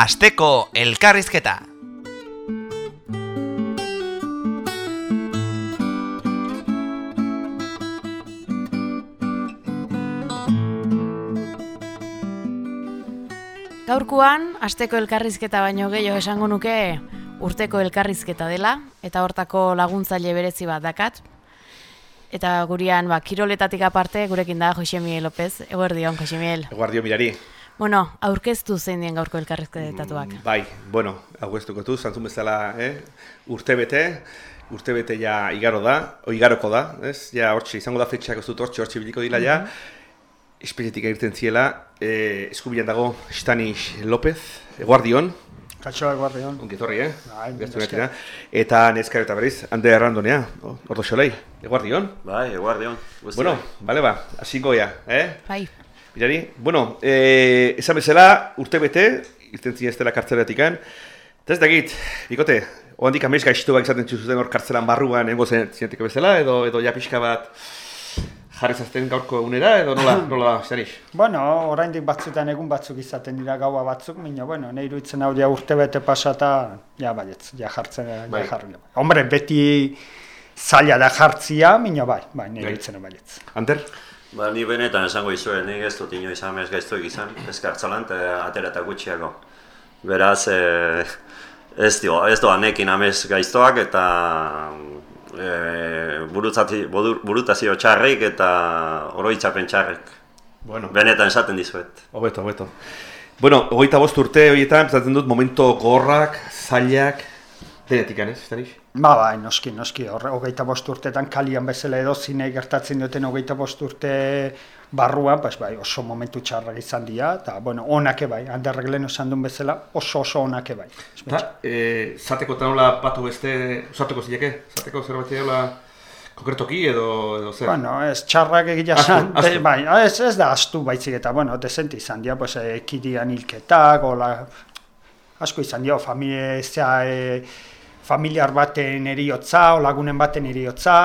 Asteko elkarrizketa. Gaurkoan, asteko elkarrizketa baino gehiago esango nuke urteko elkarrizketa dela, eta hortako laguntzaile berezi bat dakat. Eta gurian, ba, kiroletatik aparte, gurekin da Jose Miguel López. Eguerdion, Jose Miguel. Eguardio mirari. Bueno, aurkeztu zein dien gaurko elkarrizketatuak. Mm, bai, bueno, aurkeztuko tu, zantzun bezala, eh? urte bete, urte bete ja igaro da, o igaroko da, ez? Ja hortxe, izango da fetxak ez dut hortxe, hortxe biliko dila ja. Espezetik egiten ziela, eh, eskubilan dago Stanis López, Katxoa guardion. ongi etorri, eh? Bai, netina. Eta neskar eta berriz, hande errandonea, ordo xolei, Eguardion. Bai, eguardion. Bueno, bale ba, hasiko ja, eh? Bai, Mirari, bueno, eh, esan bezala, urte bete, irten zinen ez dela kartzelatik Eta ez dakit, bikote, oandik amez gaiztuak izaten zuzuten hor kartzelan barruan, engo zen zinetiko bezala, edo, edo ja pixka bat jarri zazten gaurko egunera, edo nola, nola, zanix? Bueno, oraindik batzutan egun batzuk izaten dira gaua batzuk, baina bueno, nahi iruditzen hau ja urte bete pasata, ja baietz, ja jartzen, Bai. ja jarri. Hombre, beti zaila da jartzia, baina bai, bai, nahi Bai. iruditzen baietz. Anter? Ba, ni benetan esango izue, nik ez dut inoiz amez gaiztuek izan, ezkartzalan, eta atera eta gutxiago. Beraz, e, ez, dio, ez doa nekin amez gaiztoak eta e, burutzati, bodur- burutazio txarrik eta oroitzapen txarrik. Bueno, Benetan esaten dizuet. hobeto, hobeto. Bueno, hogeita bost urte horietan, pentsatzen dut, momento gorrak, zailak, denetik, ez, zanix? Ba, bai, noski, noski, horre, hogeita bost urtetan kalian bezala edo zinei gertatzen duten hogeita bost urte barruan, pues, bai, oso momentu txarrak izan dira, eta, bueno, onake bai, handerrek lehen esan duen bezala, oso oso onake bai. Eta, e, zateko eta nola batu beste, usatuko zileke? Zateko zerbait nola konkretoki edo, edo zer? Bueno, ez txarrak egia Ahaztu, zan, de- bai, ez, ez da astu baizik eta, bueno, desente izan dira, pues, eh, ekidian hilketak, ola, asko izan dira, familia, zea, e, familiar baten eriotza, o lagunen baten eriotza,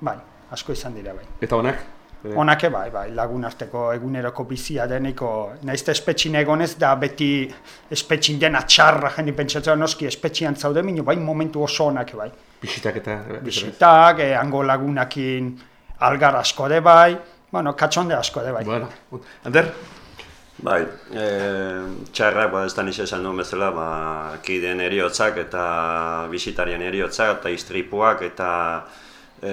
bai, asko izan dira, bai. Eta honak? E, Honake bai, bai, lagun arteko eguneroko bizia deneko, naiz eta espetxin egonez da beti espetxin dena txarra jeni pentsatzen noski espetxian zaude minu, bai momentu oso honake bai. Bisitak eta... Bisitak, eh, hango lagunakin algar asko de bai, bueno, katxonde asko de bai. Bueno, Ander? Bai, e, txarrak, ba, ez da nix esan duen bezala, ba, kideen eriotzak eta bisitarien eriotzak eta istripuak eta e,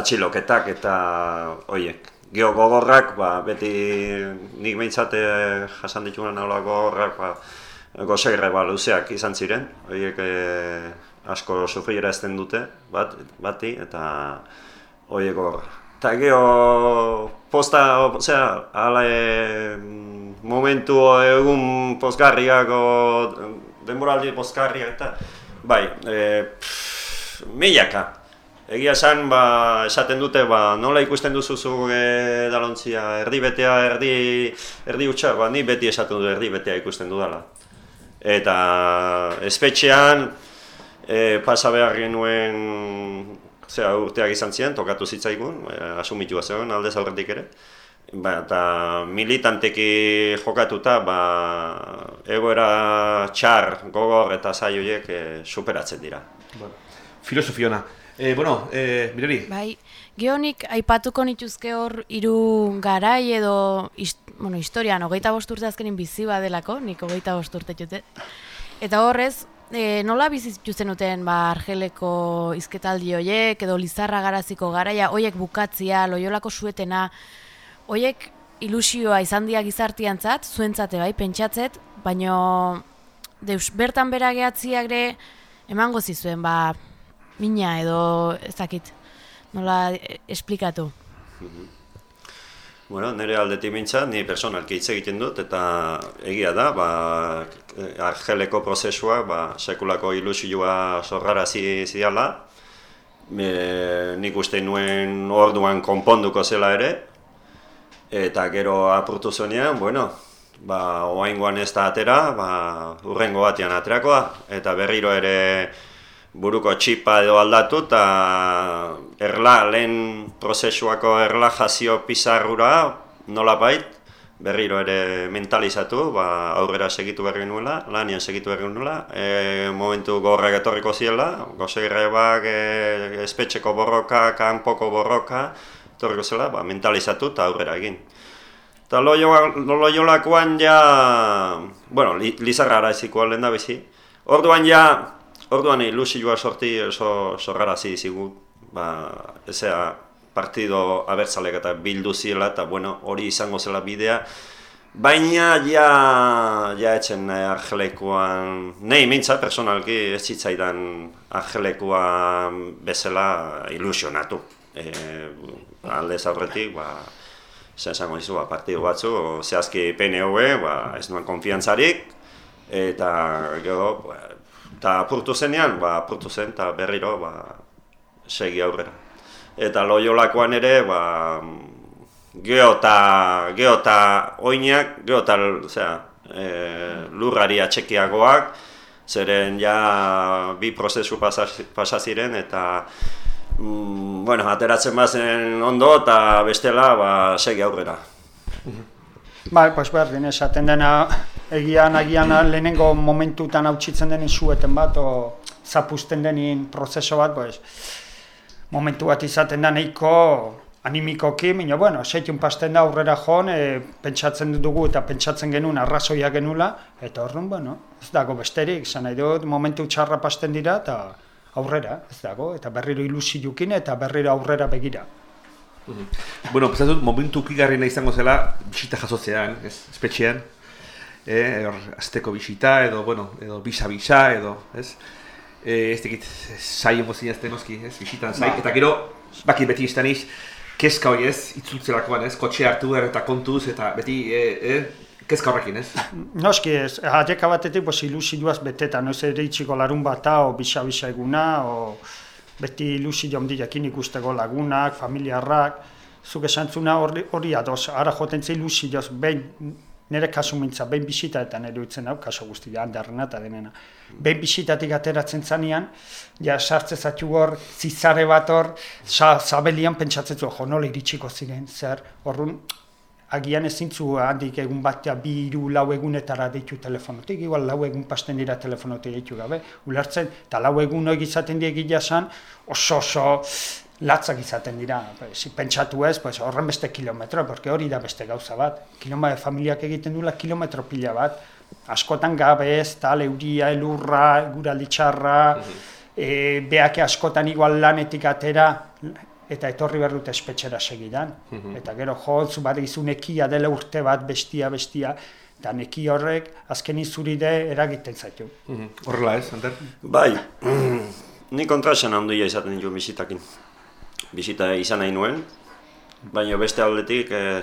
atxiloketak eta oiek. Geo gogorrak, ba, beti nik behintzat e, jasan ditugunan nola gogorrak, ba, gozegre ba, luzeak izan ziren, horiek e, asko sufriera ezten dute, bat, bati, eta horiek gogorrak. Eta geho posta, osea, ala e, momentu egun pozgarriak, o, denboraldi pozgarriak eta, bai, e, pff, milaka. Egia esan, ba, esaten dute, ba, nola ikusten duzu zu e, dalontzia, erdi betea, erdi, erdi utxa, ba, ni beti esaten dut erdi betea ikusten dudala. Eta espetxean, e, pasa behar genuen zera, urteak izan ziren, tokatu zitzaigun, asumitua zegoen aldez aurretik ere. Ba, eta militanteki jokatuta, ba, egoera txar, gogor eta zai horiek e, superatzen dira. Filosofiona. E, bueno, e, mirari, bai. Geonik, aipatuko nituzke hor hiru garai edo hist, bueno, historian, hogeita bost urte azkenin bizi badelako, nik hogeita bost urte jute. Eta horrez, e, nola bizi zituzten duten ba, argeleko izketaldi hoiek, edo lizarra garaziko garaia, hoiek bukatzia, loiolako suetena, hoiek ilusioa izan dia gizartiantzat, zuentzate bai, pentsatzet, baino deus, bertan bera gehatziak ere emango zizuen, ba, mina edo ez nola e, esplikatu. Bueno, nire aldetik mintzat, ni personalki hitz egiten dut, eta egia da, ba, argeleko prozesua, ba, sekulako ilusioa zorrarazi ziala, e, nik uste nuen orduan konponduko zela ere, eta gero apurtu zuenean, bueno, ba, oaingoan ez da atera, ba, urrengo batean aterako da, eta berriro ere buruko txipa edo aldatu eta erla, lehen prozesuako erlajazio pizarrura nolabait berriro ere mentalizatu, ba, aurrera segitu behar genuela, lanian segitu behar genuela, e, momentu gorrak etorriko ziela, goze grebak, e, espetxeko borroka, kanpoko borroka, etorriko zela, ba, mentalizatu eta aurrera egin. Eta loiolakoan ja, bueno, li, lizarra eziko lehen da bizi. Orduan ja, orduan ilusioa sorti oso sorrarazi zigu, ba, ezea partido abertzalek eta bildu ziela, eta bueno, hori izango zela bidea. Baina ja, ja etxen eh, argelekoan, nahi mintza personalki ez zitzaidan argelekoan bezala ilusionatu. E, aldez aurretik, ba, zen esango dizu, ba, partidu batzu, zehazki PNV, ba, ez nuen konfiantzarik, eta gero, ba, eta apurtu zenean, ba, apurtu zen, eta berriro, ba, segi aurrera. Eta loiolakoan ere, ba, geota, geota oinak, geota, zera, e, lurrari atxekiagoak, zeren ja bi prozesu pasaziren, eta mm, bueno, ateratzen bazen ondo eta bestela ba, segi aurrera. Bai, pues berdin, esaten dena egian, agian lehenengo momentutan hautsitzen denin zueten bat, o zapusten denin prozeso bat, pues, momentu bat izaten da nahiko animikoki, baina, bueno, seitun pasten da aurrera joan, e, pentsatzen dugu eta pentsatzen genuen arrazoia genula, eta horren, bueno, ez dago besterik, zan nahi dut, momentu txarra pasten dira, eta aurrera, ez dago, eta berriro ilusioekin eta berriro aurrera begira. Mhm. Bueno, pues dut momentu ukigarriena izango zela bisita jasotzean, ez, espetxean. Hor, azteko bisita edo, bueno, edo bisa-bisa edo, ez? Eh, ez tekit, zai emozien ez denoski, ez, bisitan zai. Ba. Eta gero, baki beti izan iz, kezka hori ez, itzultzerakoan ez, kotxe hartu eta kontuz, eta beti, eh, eh, Kezka horrekin, ez? Noski ez, haieka batetik bos ilusioaz beteta, noiz ere itxiko larun bata, o bisa-bisa eguna, o beti ilusio ondilekin ikusteko lagunak, familiarrak, zuk esantzuna hori, hori adoz, ara joten ze ilusioz, behin, nire kasu mintza, behin bisita eta nire utzen hau, kasu guzti, handarrena eta denena. Behin bisitatik ateratzen zanean, ja sartze zatu hor, zizare bat hor, zabelian pentsatzen zu, jo, nola iritsiko ziren, zer, horrun, agian ezintzu handik egun batea bi hiru lau egunetara deitu telefonotik, igual lau egun pasten dira telefonotik deitu gabe, ulertzen, eta lau egun hori izaten die gila oso oso latzak izaten dira, si pentsatu ez, pues, horren beste kilometro, porque hori da beste gauza bat, kilometro familiak egiten duela kilometro pila bat, askotan gabe ez, tal, euria, elurra, guraldi txarra, mm beake askotan igual lanetik atera, eta etorri behar dute espetxera segidan. Mhm. Eta gero joltzu bat izu nekia dela urte bat bestia, bestia, eta neki horrek azken izuride eragiten zaitu. Mhm. Horrela ez, Ander? Bai, ni kontrasen handia izaten ditu bizitakin. Bizita izan nahi nuen, baina beste aldetik eh,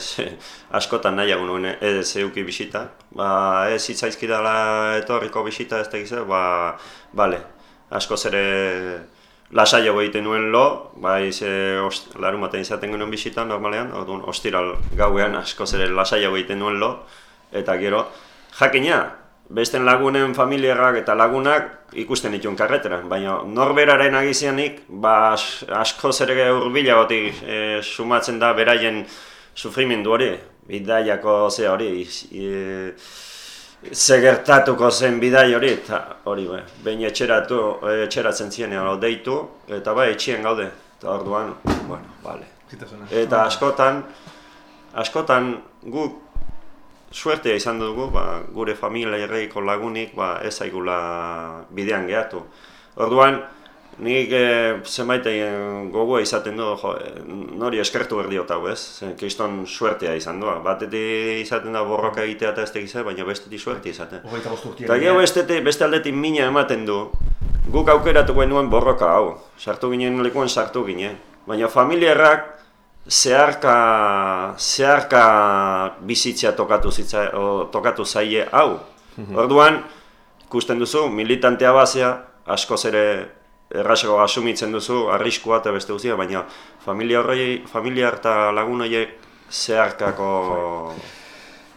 askotan nahiago nuen ez eh, zeuki bizita. Ba, ez hitzaizkidala etorriko bizita ez tegize, ba, bale, asko zere lasaiago egiten nuen lo, bai ze larun batean izaten genuen bisita normalean, orduan ostiral gauean asko ere lasaiago egiten nuen lo, eta gero, jakina, besten lagunen familiarrak eta lagunak ikusten dituen karreteran, baina norberaren agizianik, ba asko ere urbila e, sumatzen da beraien sufrimendu hori, bidaiako ze hori, e, Zegertatuko zen bidai hori, eta hori be, behin etxeratu, etxeratzen zienean deitu, eta bai, etxien gaude, eta orduan, bueno, bale. Eta askotan, askotan guk suertea izan dugu, ba, gure familia erreiko lagunik ba, ez aigula bidean gehatu. Orduan, Nik e, zenbait egin gogoa izaten du, jo, eh, nori eskertu berdi hau ez, kriston suertea izan du. Batetik izaten da borroka egitea eta ez tegize, baina bestetik suertea izaten. Eta gero bestetik, beste aldetik mina ematen du, guk aukeratu genuen borroka hau, sartu ginen lekuan sartu ginen. Baina familiarrak zeharka, zeharka bizitzea tokatu, zitza, o, tokatu zaie hau. Mhm. Orduan, ikusten duzu, militantea bazea, asko ere errasago asumitzen duzu arriskua eta beste guztia, baina familia horrei, familia eta lagun horiek zeharkako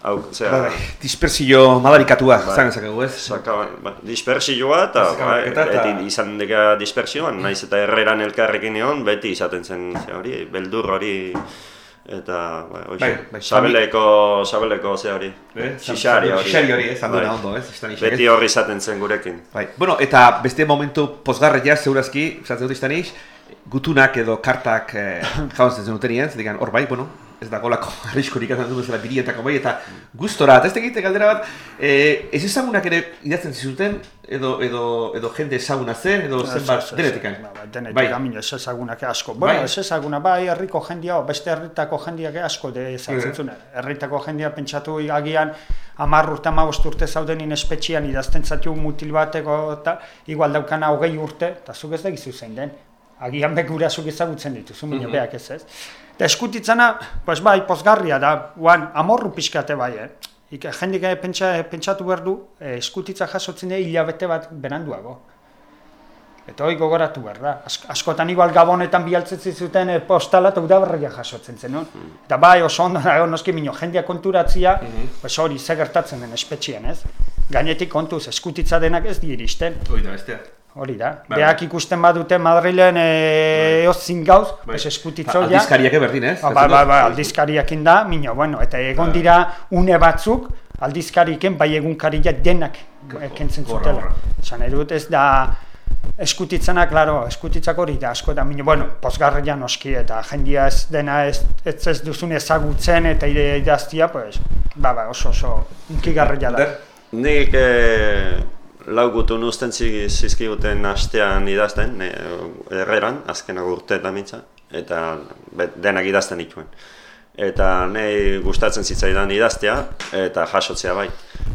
hau, zera... Bai, bai. dispersio madarikatua, bai, zan ezakegu ez? Zaka, ba, dispersioa eta, bai, eta izan deka dispersioan, naiz eta erreran elkarrekin egon, beti izaten zen hori, beldur hori eta bai, Bai, bai, sabeleko, sabeleko ze hori, Eh, xixari hori. Xixari hori, ez, handu Bai. ondo, ez, istanixek, ez? Beti horri izaten zen gurekin. Bai. Bueno, eta beste momentu posgarria zeurazki, esatzen dut istanix, gutunak edo kartak eh, jauntzen zenuten zedikan hor bai, bueno, ez da golako arriskorik azan duen zela birietako bai, eta gustora, eta ez tegite galdera bat, eh, ez ezagunak ere idazten zizuten, edo, edo, edo jende ezaguna zen, edo zenbat, denetikan. Ba, ba, denetik Bai. bai. ez ezagunak asko. Bueno, Bai. ez ezaguna, bai, herriko jendia, beste herritako jendiak asko de ezagutzen Mhm. Herritako jendia pentsatu agian hamar urte, hamabost urte zaudenin espetxian idazten zatu mutil bateko eta igual daukana hogei urte, eta zuk ez dakizu zein den. Agian begurasuk ezagutzen dituzu, mm Mhm. beak ez ez. Eta eskutitzana, pues bai, pozgarria da, guan, amorru pixkate bai, eh? Ike, jendik eh, pentsa, pentsatu behar du, eh, eskutitza jasotzen da hilabete bat beranduago. Eta hori gogoratu behar da. Ask- askotan igual gabonetan bialtzen zuten e, postala eta udaberria jasotzen zen, non? Eta bai oso ondo dago noski mino jendia konturatzia, pues hori ze gertatzen den espetxian, ez? Gainetik kontuz, eskutitza denak ez di iristen, Hoi da, bestea. Hori da. Bai. Beak ikusten badute Madrilen e, eozin gauz, pues eskutitza hori. Aldizkariak berdin, ez? Ba, ba, ba, ba, aldizkariakin da, mino, bueno, eta egon dira une batzuk, aldizkariken bai egunkariak denak eh, kentzen Gorra, zutela. gorra. Esan nahi dut ez da, eskutitzana, klaro, eskutitzak hori da asko da, mino, bueno, pozgarria noski, eta jendia ez dena ez, ez, ez duzun ezagutzen eta idaztia, pues, ba, ba, oso oso unkigarria da. Nik e, lau gutun usten zi- zizkiguten astean idazten, ne, erreran, azkenak urteetan mintza, eta denak idazten dituen. Eta nahi gustatzen zitzaidan idaztea, eta jasotzea bai.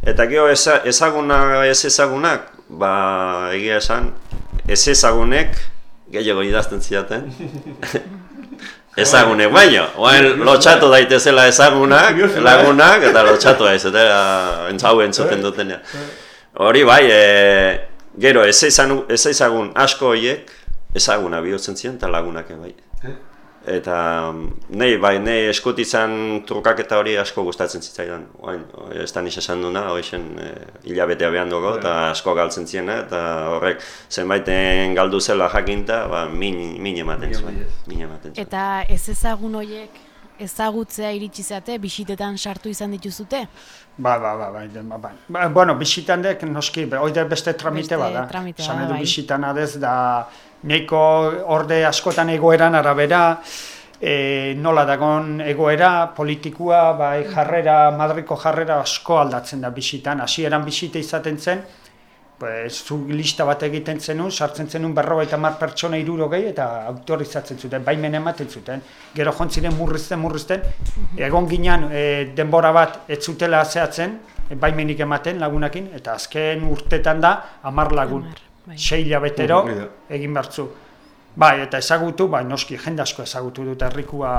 Eta gero eza, ezaguna, ez ezagunak, ba egia esan, ez ezagunek gehiago idazten zidaten. Ezagunek baino, oain lotxatu daitezela ezagunak, lagunak, eta lotxatu daiz, eta entzau entzuten dutenean. Hori bai, e, gero ez, ezan, ez ezagun asko horiek ezaguna bihurtzen ziren eta lagunak ere bai. Eta mm, nei bai, nei eskutitzan trukaketa hori asko gustatzen zitzaidan. Oain, ez da nis esan duna, hoixen e, hilabetea behan dugu, eta asko galtzen ziena, eta horrek zenbaiten galdu zela jakinta, ba, min, min ematen zuen. Min ematen zuen. Eta ez ezagun hoiek ezagutzea iritsi zate bisitetan sartu izan dituzute? Ba, ba, ba, ba, ba, ba. ba bueno, bisitan dek, noski, hoi da beste tramite Beste bada. tramite Esan bada, nahi du bai. bisitan adez da, neiko orde askotan egoeran arabera, e, nola dagon egoera, politikua, bai, jarrera, Madriko jarrera asko aldatzen da bisitan. Hasieran bisite izaten zen, pues, zu lista bat egiten zenun, sartzen zenun berrogeita mar pertsona irurogei eta autorizatzen zuten, baimen ematen zuten. Gero jontziren murrizten, murrizten, egon ginen e, denbora bat ez zutela zehatzen, baimenik ematen lagunakin, eta azken urtetan da, amar lagun, Hamar, bai. sei hilabetero Hori da. egin bertzu. Bai, eta ezagutu, bai, noski jende asko ezagutu dut herrikua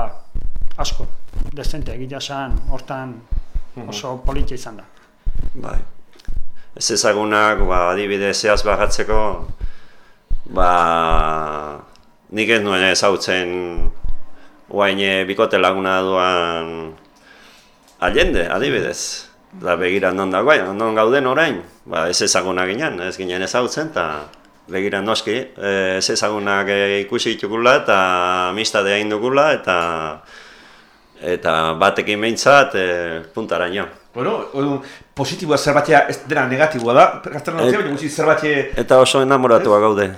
asko, dezente, egia hortan oso politia izan da. Bai. Ez ezagunak, ba, adibide zehaz bagatzeko, ba, nik ez nuen ezagutzen guain eh, bikote laguna duan allende, adibidez. Da begira non dagoen, non gauden orain, ba, ez ezaguna ginen, ez ginen ezagutzen, eta begira noski, eh, ez ezagunak eh, ikusi ditugula eta amistadea indugula, eta eta batekin behintzat e, puntaraino. Bueno, orduan, positiboa zerbatia ez dena negatiboa da, gaztaren Et- baina gutxi zerbatia... Eta oso enamoratua gaude.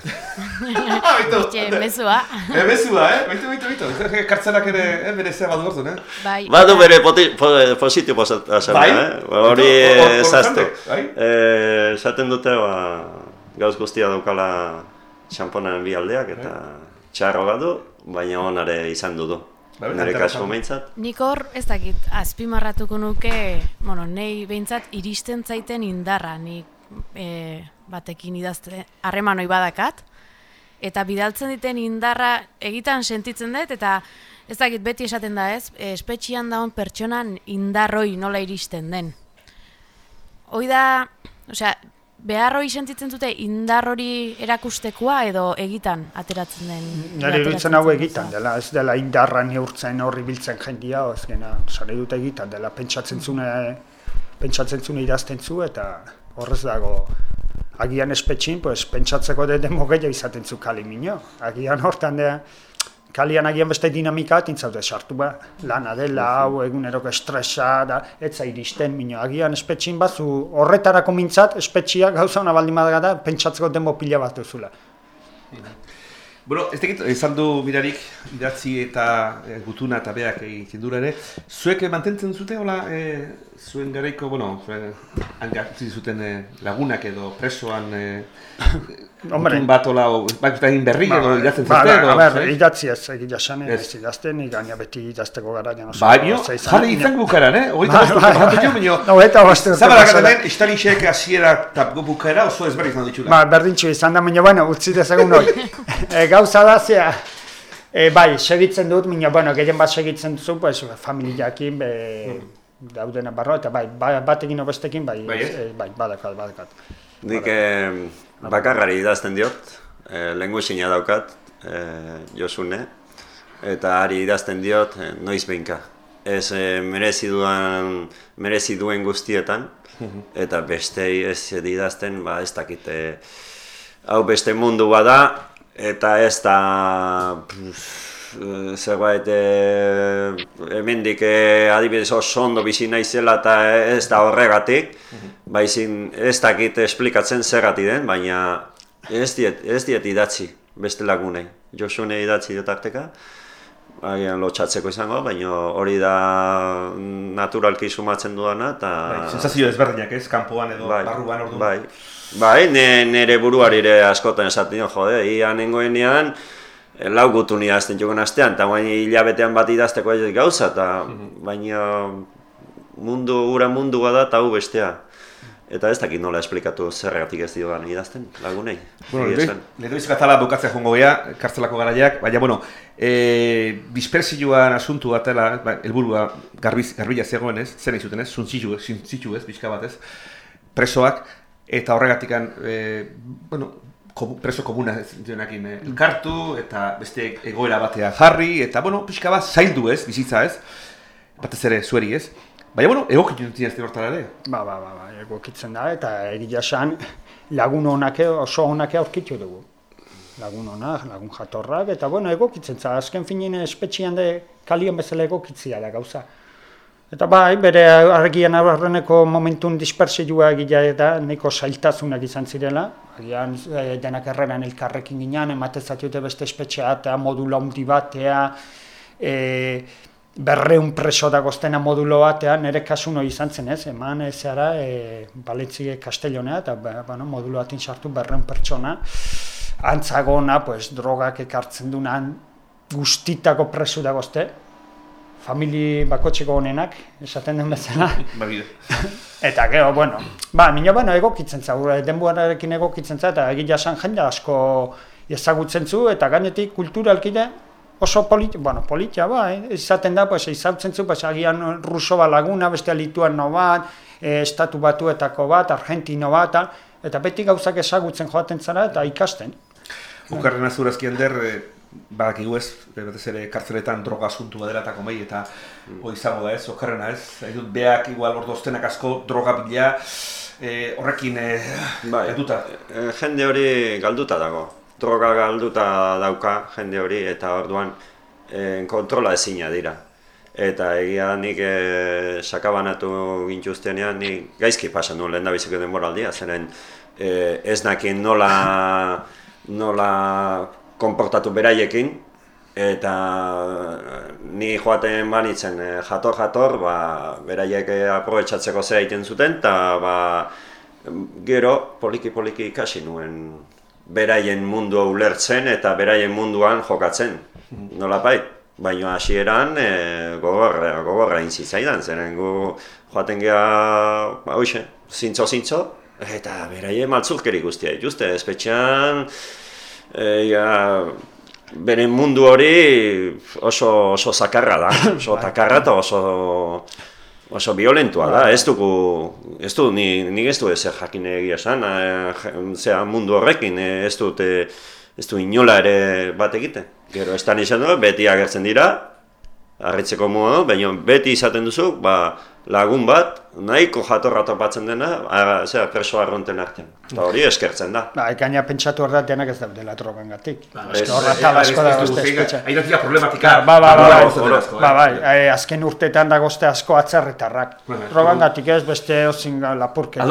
Baitu! Etxe, mezua. Eh, bezua, eh? Baitu, baitu, baitu. Zer, Kartzelak ere, eh, bere zea badu orduan, eh? Bai. Badu bere poti, po, positibo azalea, Bai? eh? Hori Hor- hor- hor ezazte. zando, bai? Eh, Esaten dute, ba, gauz guztia daukala xamponaren bi aldeak, eta txarro badu, baina onare izan du Bai, Nire kasu zan. behintzat. Nik hor, ez dakit, azpimarratuko nuke, bueno, nei behintzat iristen zaiten indarra, nik e, batekin idazte, harreman hoi badakat, eta bidaltzen diten indarra egitan sentitzen dut, eta ez dakit beti esaten da ez, espetxian daun pertsonan indarroi nola iristen den. Hoi da, osea, behar hori sentitzen dute indar hori erakustekoa edo egitan ateratzen den? Nire iruditzen hau egitan dela, ez dela indarra neurtzen horri biltzen jendia, ez gena, sare dut egitan dela, pentsatzen zune, pentsatzen zune idazten zu, eta horrez dago, agian espetxin, pues, pentsatzeko de demo gehiago izaten zu kalimino. Agian hortan da, kalian agian beste dinamika bat intzaute sartu ba, lana dela, hau eguneroko estresa, da, etza iristen, mino, agian espetxin bazu horretarako mintzat, espetxiak gauza hona baldin badagada, pentsatzeko denbo pila bat duzula. Bueno, ez dakit, izan du mirarik idatzi eta e, gutuna eta beak egiten dura ere. Zuek eh, mantentzen zute, hola, e, zuen garaiko, bueno, zuen zuten e, lagunak edo presoan e, Hombre. bat, hola, o, bat egin berri edo idatzen ba, ba, edo, a ber, idatzi ez, egia esan, Ez. idazten, gaina beti idazteko gara, jano Ba, bio, jarri izan bukaran, eh? Hogeita Bai, bost urte bai, pasatu bai. jo, baina... Hogeita bost urte Zabala pasatu. garen, istanisek hasiera eta bukaera oso ezberri izan ditula. Ba, berdintxu izan da, baina, bueno, utzi dezagun hori. e, gauza da, zea, e, bai, segitzen dut, baina, bueno, gehien bat segitzen duzu, pues, familiakin, be, daudena barro, eta bai, ba- batekin o bestekin, bai, Bai, eh? e, bai, badakat, badakat. Nik eh, bakarrari idazten diot, eh, lenguesina daukat, eh, Josune, eta ari idazten diot eh, noiz behinka. Ez eh, merezi, duan, merezi duen guztietan, eta bestei ez idazten, ba ez dakit, eh, hau beste mundu bada, eta ez da pff, zerbait eh, hemendik eh, adibidez oso ondo bizi naizela eta ez da horregatik, baizin ez dakit esplikatzen zergatik den, baina ez diet, ez diet idatzi beste lagunei. Josune idatzi dut arteka, agian lotxatzeko izango, baina hori da naturalki sumatzen duana eta... Bai, sensazio ezberdinak ez, kanpoan edo barruan ordu. Bai, bai ne, nire buruari ere askotan esaten jode, ia nengoenean, eh, lau gutun idazten jokan astean, eta baina hilabetean bat idazteko ez gauza, eta baina mundu, ura mundua da, eta hau bestea. Eta ez dakit nola esplikatu zergatik ez diogan idazten lagunei. Bueno, esan. lehendoiz katala bukatzea jongo gea, kartzelako garaiak, baina, bueno, e, dispersioan asuntu batela, ba, elburua garbiz, garbila zegoen ez, zen izuten ez, zuntzitu, zuntzitu ez, pixka bat ez, presoak, eta horregatikan, e, bueno, komu- preso komuna ez duenakin eh, elkartu, eta beste egoera batea jarri, eta, bueno, pixka bat zaildu ez, bizitza ez, batez ere zueri ez, baina, bueno, egokitu dintzen ez hortara ere. Ba, ba, ba, ba, egokitzen da, eta egia esan lagun honak oso honak aurkitu dugu. Lagun honak, lagun jatorrak, eta bueno, egokitzen za, azken finin espetxian de kalion bezala egokitzia da gauza. Eta bai, bere argian aurreneko momentun dispersioa egia da, neko zailtasunak izan zirela. Agian e, denak erreran elkarrekin ginen, ematez zatiute beste espetxea, eta modula handi batea, e, berreun preso dagoztena modulo batean, nire kasu noi izan zen ez, eman ez zara e, Balentzie Castellonea, eta ba, bueno, modulo batin sartu berreun pertsona, antzagona, pues, drogak ekartzen dunan guztitako preso dagozte, famili bakotxeko honenak, esaten den bezala, Ba, bide. Eta gero, bueno, ba, minio bueno, egokitzen za, gure denborarekin egokitzen za, eta egia esan jende asko ezagutzen zu, eta gainetik kulturalkide oso polit, bueno, politia ba, eh? izaten da, pues, izatzen zu, pues, agian Rusova laguna, beste lituano bat, e, estatu batuetako bat, argentino bat, eta, beti gauzak ezagutzen joaten zara, eta ikasten. Ukarren azurazkien der, e, badakigu ez, batez ere kartzeletan droga asuntu badela eta komei, eta hori izango da ez, okarrena ez, nahi dut beak igual ordoztenak asko droga bila, e, horrekin e, Bai, eduta. e, jende hori galduta dago. Droga galduta dauka jende hori eta orduan e, kontrola ezina dira. Eta egia da nik e, sakabanatu gintuztenean nik gaizki pasan nuen lehen da biziko denboraldia, zeren e, ez nakin nola, nola konportatu beraiekin, eta ni joaten banitzen jator-jator, ba, beraiek e, aprobetsatzeko zea egiten zuten, eta ba, gero poliki-poliki ikasi nuen beraien mundua ulertzen eta beraien munduan jokatzen, nolapait. Baina hasieran e, gogorra, gogorra egin zitzaidan, zeren gu joaten geha, ba, hoxe, zintzo-zintzo, eta beraien maltzurkeri guztia dituzte, espetxean, e, ja, beren mundu hori oso, oso zakarra da, oso takarra eta oso, oso violentua da, ez dugu, ez du, ni, nik ez du ezer jakin egia esan, e, zera mundu horrekin, e, ez dut, e, ez du inola ere bat egite. Gero, da izan du, beti agertzen dira, harritzeko modu, baina beti izaten duzu, ba, lagun bat, nahiko jatorra topatzen dena, a, zera, preso arronten artean. Eta hori eskertzen da. Ba, gaina pentsatu hor da denak ez daudela drogan gatik. Ez- horra ez- tal asko da gozte dugu espetxa. Ahí dira problematika. Ba, ba, ba, Nola ba, gozatzen ba, asko, eh? Ba, bai, eh, azken urteetan da gozte asko atzerritarrak. Drogan gatik ez, beste ozin lapurketa,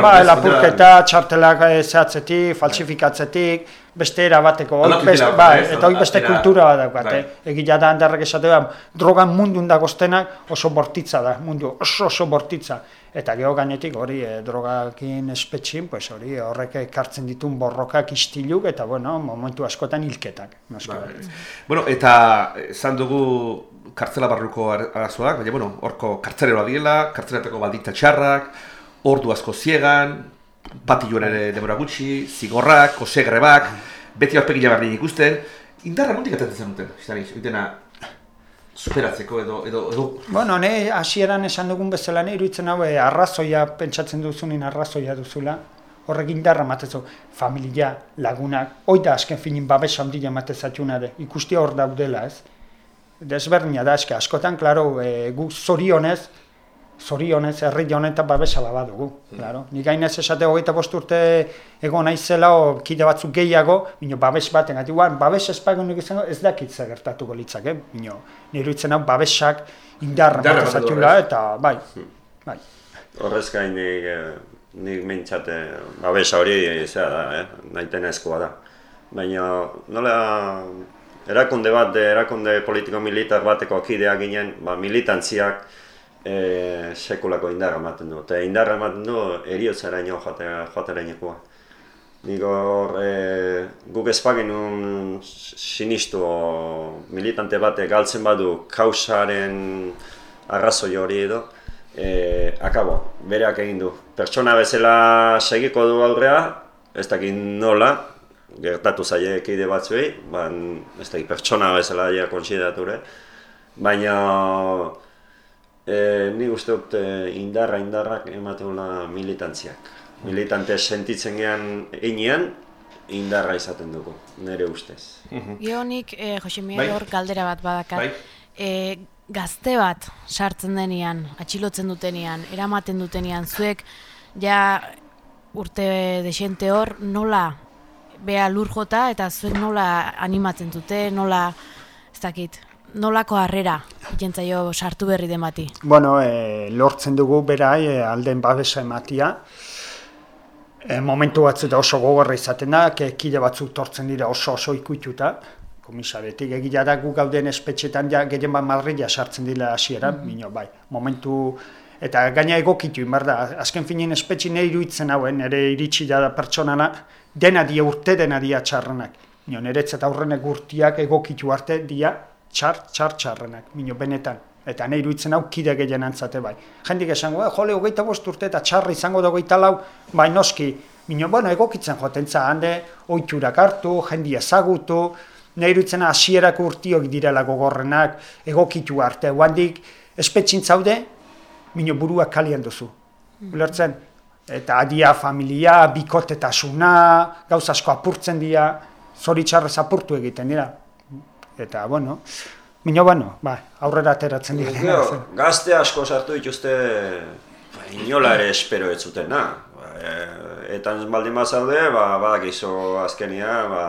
ba, lapurketa, txartelak eh, zehatzetik, falsifikatzetik, beste era bateko, Aldatik beste, ordez, eta hoi beste kultura bat daukat, bai. eh. Egia da handarrak esate da, drogan mundun da goztenak oso bortitza da, mundu oso oso bortitza. Eta geho gainetik hori eh, drogakin espetxin, pues hori horrek ekartzen ditun borrokak istiluk eta bueno, momentu askotan hilketak. Bai. Bueno, eta esan dugu kartzela barruko ar- arazoak, baina, bueno, horko kartzelero diela, kartzeletako baldintza txarrak, ordu asko ziegan, patilloen ere demora gutxi, zigorrak, osegrebak, beti aurpegila berdin ikusten, indarra mundik atetzen zen duten, izan itena, superatzeko edo, edo, edo, Bueno, ne hasieran esan dugun bezala ne iruditzen hau eh, arrazoia pentsatzen duzunin arrazoia duzula. Horrek indarra matezu, familia, lagunak, hoi da azken finin babes handia matezatxuna de, ikusti hor daudela ez. Desberdina da, eske askotan, klaro, e, gu zorionez, zorionez, herri honetan babesala badugu, claro. Nik gainez esate hogeita bost urte egon naizela, o, kide batzuk gehiago, bino babes baten, gati guan, babes espagunik izango, ez dakit zer gertatuko litzak, eh? Bino, nire hau babesak indarra badu, eta bai, bai. Horrez gain nik, eh, nik mintzate, babesa hori zera da, eh? nahiten ezkoa da. Baina nola erakunde bat, de, erakunde politiko militar bateko kideak ginen, ba, militantziak eh, sekulako indarra ematen du. Eta indarra ematen du eriotzaraino joate, joaterainokoa. Nik hor, e, guk ezpagenun sinistu militante batek galtzen badu kausaren arrazoi hori edo, e, akabo, bereak egin du. Pertsona bezala segiko du aurrea, ez dakit nola, gertatu zaie kide batzuei, ban, ez dakit pertsona bezala ja konsiderature, baina e, ni uste dut e, indarra indarrak emateula militantziak. Militante sentitzen gean einean, indarra izaten dugu, nire ustez. Gionik, eh, Jose Bai. Miguel hor galdera bat badakat. Bai. Eh, gazte bat sartzen denean, atxilotzen dutenean, eramaten dutenean, zuek ja urte desente hor nola bea lur jota eta zuek nola animatzen dute, nola, ez dakit, nolako harrera jentzaio sartu berri den bati. Bueno, e, lortzen dugu berai e, alden babesa ematia. E, momentu batzuta oso gogorra izaten da, kide batzuk tortzen dira oso oso ikuituta, komisaretik egia da gu gauden espetxetan ja gehien bat Madrila sartzen dira hasieran, mm bai, momentu eta gaina egokitu inbar da, azken finen espetxi nahi iruditzen hauen, ere iritsi da pertsonana, dena dia urte, dena dia txarrenak. Mino, niretzat aurrenek urtiak egokitu arte dia txar, txar, txarrenak, mino, benetan. Eta nahi iruditzen hau kide gehien antzate bai. Jendik esango, eh, jole, hogeita bost urte eta txarra izango da hogeita lau, bai noski, mino, bueno, egokitzen joten hande, oiturak hartu, jendi ezagutu, nahi iruditzen hasierako urtiok direla gogorrenak, egokitu arte, guandik, espetxin zaude, mino buruak kalian duzu. Ulertzen? Eta adia familia, bikotetasuna, gauz asko apurtzen dira, zoritxarrez apurtu egiten dira. Eta, bueno, mino, bueno, ba, aurrera ateratzen dira. Gero, gazte asko sartu dituzte ba, inola ere espero ez zutena. Ba, e, eta baldin bazaude, ba, badakizu azkenia, ba,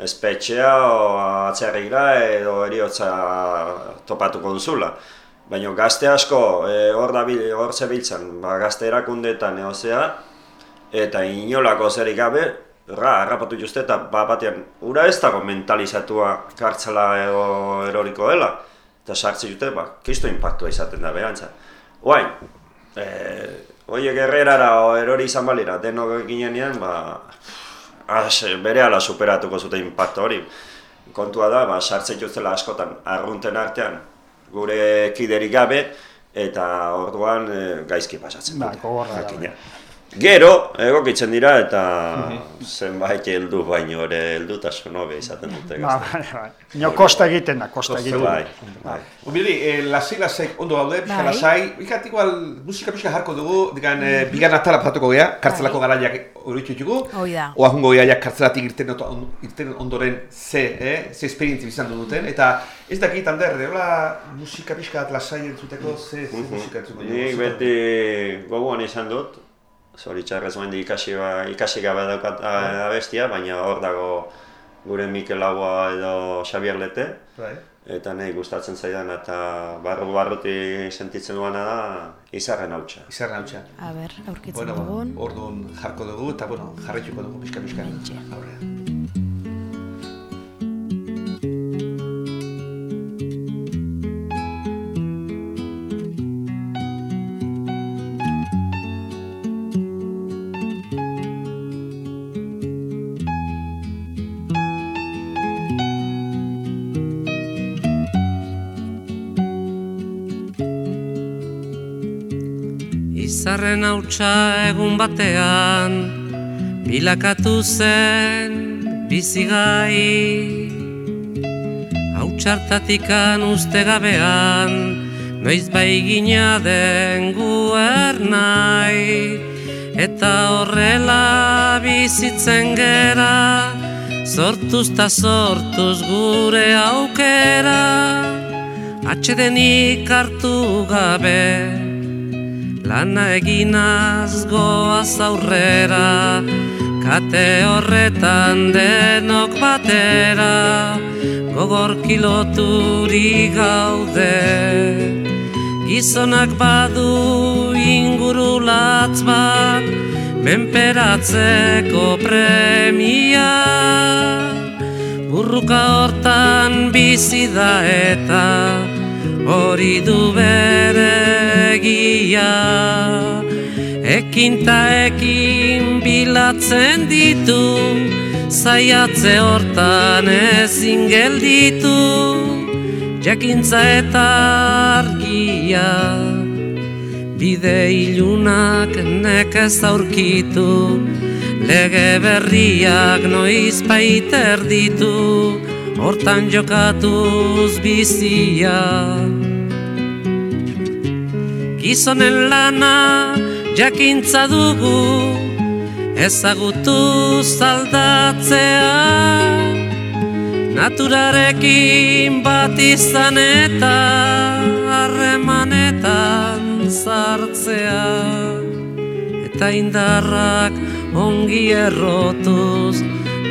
espetxea o atzerrigra edo eriotza topatuko duzula. Baina gazte asko e, hor dabil, hor zebiltzan, ba, gazte erakundeetan eozea, eta inolako zerik gabe, ra, harrapatu dituzte eta ba, batean, ura ez dago mentalizatua kartzela edo eroriko dela. Eta sartzen dute, ba, kisto impactua izaten da berantza. Oain, e, oie gerrerara o erori izan balira, denok ginenean, ba, as, bere ala superatuko zute impacto hori. Kontua da, ba, sartzen dituztela askotan, arrunten artean, gure kiderik gabe, eta orduan e, gaizki pasatzen Ba, dute. gogorra da, jakina. Gero, egokitzen dira eta zenbait heldu baino ere heldutasun hobe izaten dute Ba, gazte. bai, bai. Nio kosta egiten da, kosta Kosta egiten. Bai, bai. Umili, eh, lasai lasai ondo daude, pixka Bai. lasai. Ikat igual musika pixka jarko dugu, digan eh, bigan atala pasatuko gea, kartzelako garaiak horitu ditugu. Hoi da. Oa jungo gea ja kartzelatik irten, on- irten ondoren ze, eh, ze esperientzi bizan duten. Eta ez dakit, Ander, hola musika pixka bat lasai entzuteko, ze, ze musika entzuko dugu. Nik beti gogoan izan dut, zoritxarrez mendi ikasi, ba, ikasi gabe daukat a- abestia, baina hor dago gure Mikel Agua edo Xabier Lete, Bai. eta nahi gustatzen zaidan eta barru barruti sentitzen duana da izarren hautsa. Izarra hautsa. A ber, aurkitzen Bueno, dugun. orduan jarko dugu, eta bueno, jarraituko dugu pixka pixka. Hementxe. Izarren hautsa egun batean Bilakatu zen bizigai Hautsartatikan uste gabean Noiz bai gina den guer nahi. Eta horrela bizitzen gera Sortuz ta sortuz gure aukera. Atxedenik hartu gabe Lana eginaz goaz aurrera Kate horretan denok batera Gogor kiloturi gaude. Gizonak badu inguru latz bat Menperatzeko premia. Burruka hortan bizi da eta hori du bere egia. Ekin ta ekin bilatzen ditu Zaiatze hortan ezin gelditu. Jakintza eta argia Bide ilunak nekez aurkitu. Lege berriak noiz baiter ditu Hortan jokatuz bizia. Gizonen lana jakintza dugu Ezagutu zaldatzea Naturarekin bat izan eta harremanetan sartzea. Eta indarrak ongi errotuz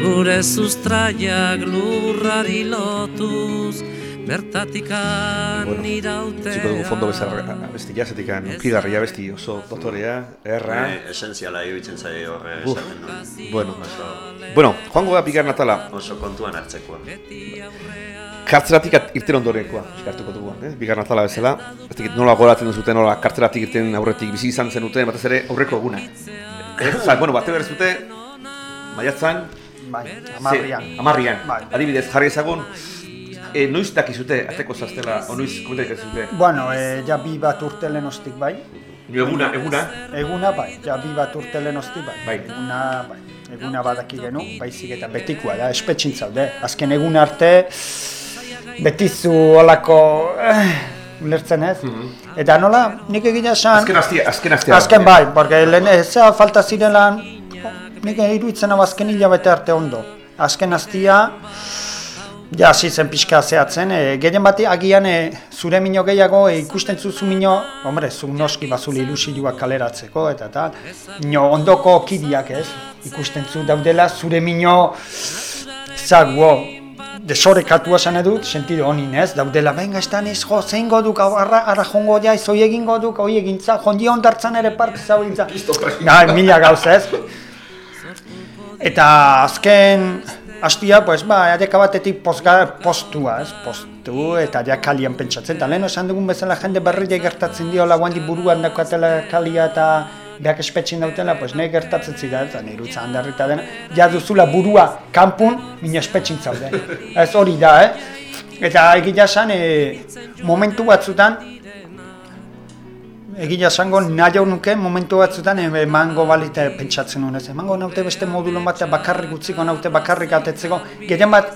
Gure sustraiak lurrari lotuz Bertatikan Bueno, irautea Ziko dugu fondo bezala besti jazetikan, ukigarria besti oso dotorea, erra. Eh, Esentziala iruditzen zaio horre Uf. esaten du. Bueno, Oso, bueno, joango da bigar natala, oso kontuan hartzekoa. kartzelatik at- irten ondorekoa, eskartuko dugu, eh? bigar natala bezala. Ez dakit nola goratzen duzuten, nola kartzelatik irten aurretik bizi izan zenuten, batez ere aurreko eguna. Eh? Bueno, bate behar zute, maiatzan, Bai, amarrian. Ze, amarrian. Bai. Adibidez, jarri ezagun, e, noiz dakizute, ateko zaztela, o noiz komentarik zute. Bueno, e, ja bi bat urte lehenostik bai. Eguna, eguna, Eguna bai, ja bi bat urte lehenostik bai. Bai. Eguna, bai. Eguna badaki genu, baizik eta betikoa da, espetxin zaude. Azken egun arte, betizu olako, eh, ulertzen ez? Eta nola, nik egina esan... azken astia, azken astia. Azken bai, porque lehen ezea falta zirela, nik iruditzen hau azken hilabete arte ondo. Azken astia, ja, hasi zen pixka zehatzen, e, gehien bati agian e, zure mino gehiago e, ikusten zuzu mino, hombre, zu noski bazuli ilusioak kaleratzeko eta tal, mino ondoko kidiak ez, ikusten zu daudela zure mino, zago, desorekatua esan edut, sentido honin ez, daudela, venga, ez da niz, jo, zein goduk, arra, arra jongo jaiz, hoi egin goduk, hoi egintza, jondi ondartzan ere parte zau egintza. Ja, mila gauza ez. Eta azken hastia, pues, ba, adeka batetik posga, postua, ez, postu, eta ja kalian pentsatzen. Eta lehen esan dugun bezala jende berria gertatzen diola, guandi buruan daukatela kalia eta beak espetxin dautela, pues nahi gertatzen zida, eta nire utza handarrita dena, ja duzula burua kanpun, mina espetxin zaude. Ez hori da, eh? Eta egia esan, e, momentu batzutan, egia esango nahi nuke momentu batzutan e, emango balite pentsatzen nuen ez. Emango naute beste modulon bat bakarrik utziko naute bakarrik atetzeko. Gehien bat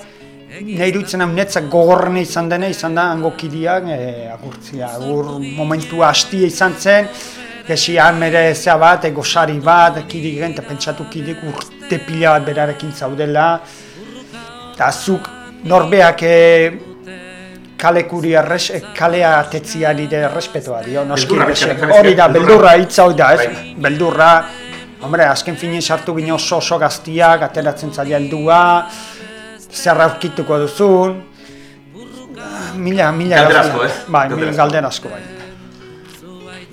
nahi dutzen hau netzak gogorrene izan dena izan da hango kidiak e, agurtzia. Agur momentua hastia izan zen. Gesian mere zea bat, e, gosari bat, kidik egin, eta pentsatu kidik urte pila bat berarekin zaudela. Eta zuk norbeak e, kalekuri erres, eh, kalea atetziari de errespetoa dio, noski hori da, beldurra. hitza hori da, ez? Bai. Beldurra, hombre, azken finen sartu gine oso oso gaztiak, ateratzen zaila heldua, zer aurkituko duzun, mila, mila Galdera asko, eh? Bai, mila galdera asko, bai.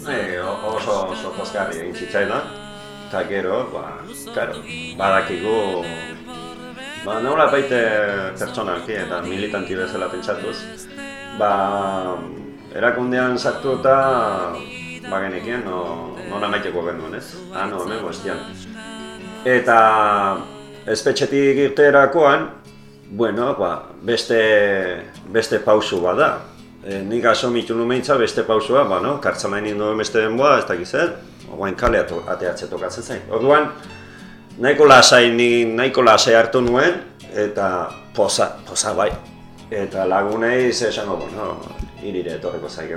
E, oso, oso pozgarri egin zitzaida, eta gero, ba, claro, badakigu, ba, nola baite pertsonalki eta militanti bezala pentsatuz, ba, erakundean sartu eta, ba, genekien, no, non amaiteko genuen, ez? Ah, no, hemen bostian. Eta espetxetik irteerakoan, bueno, ba, beste, beste pausu bada. E, nik asomitu numeintza beste pausua, ba, no? kartzela ninduen beste denboa, ez dakiz zer, oain kale ateatze tokatzen zain. Orduan, nahiko lasai, ni nahiko lasai hartu nuen, eta poza, poza bai. Eta lagunei ze esango, bueno, irire etorreko zaik.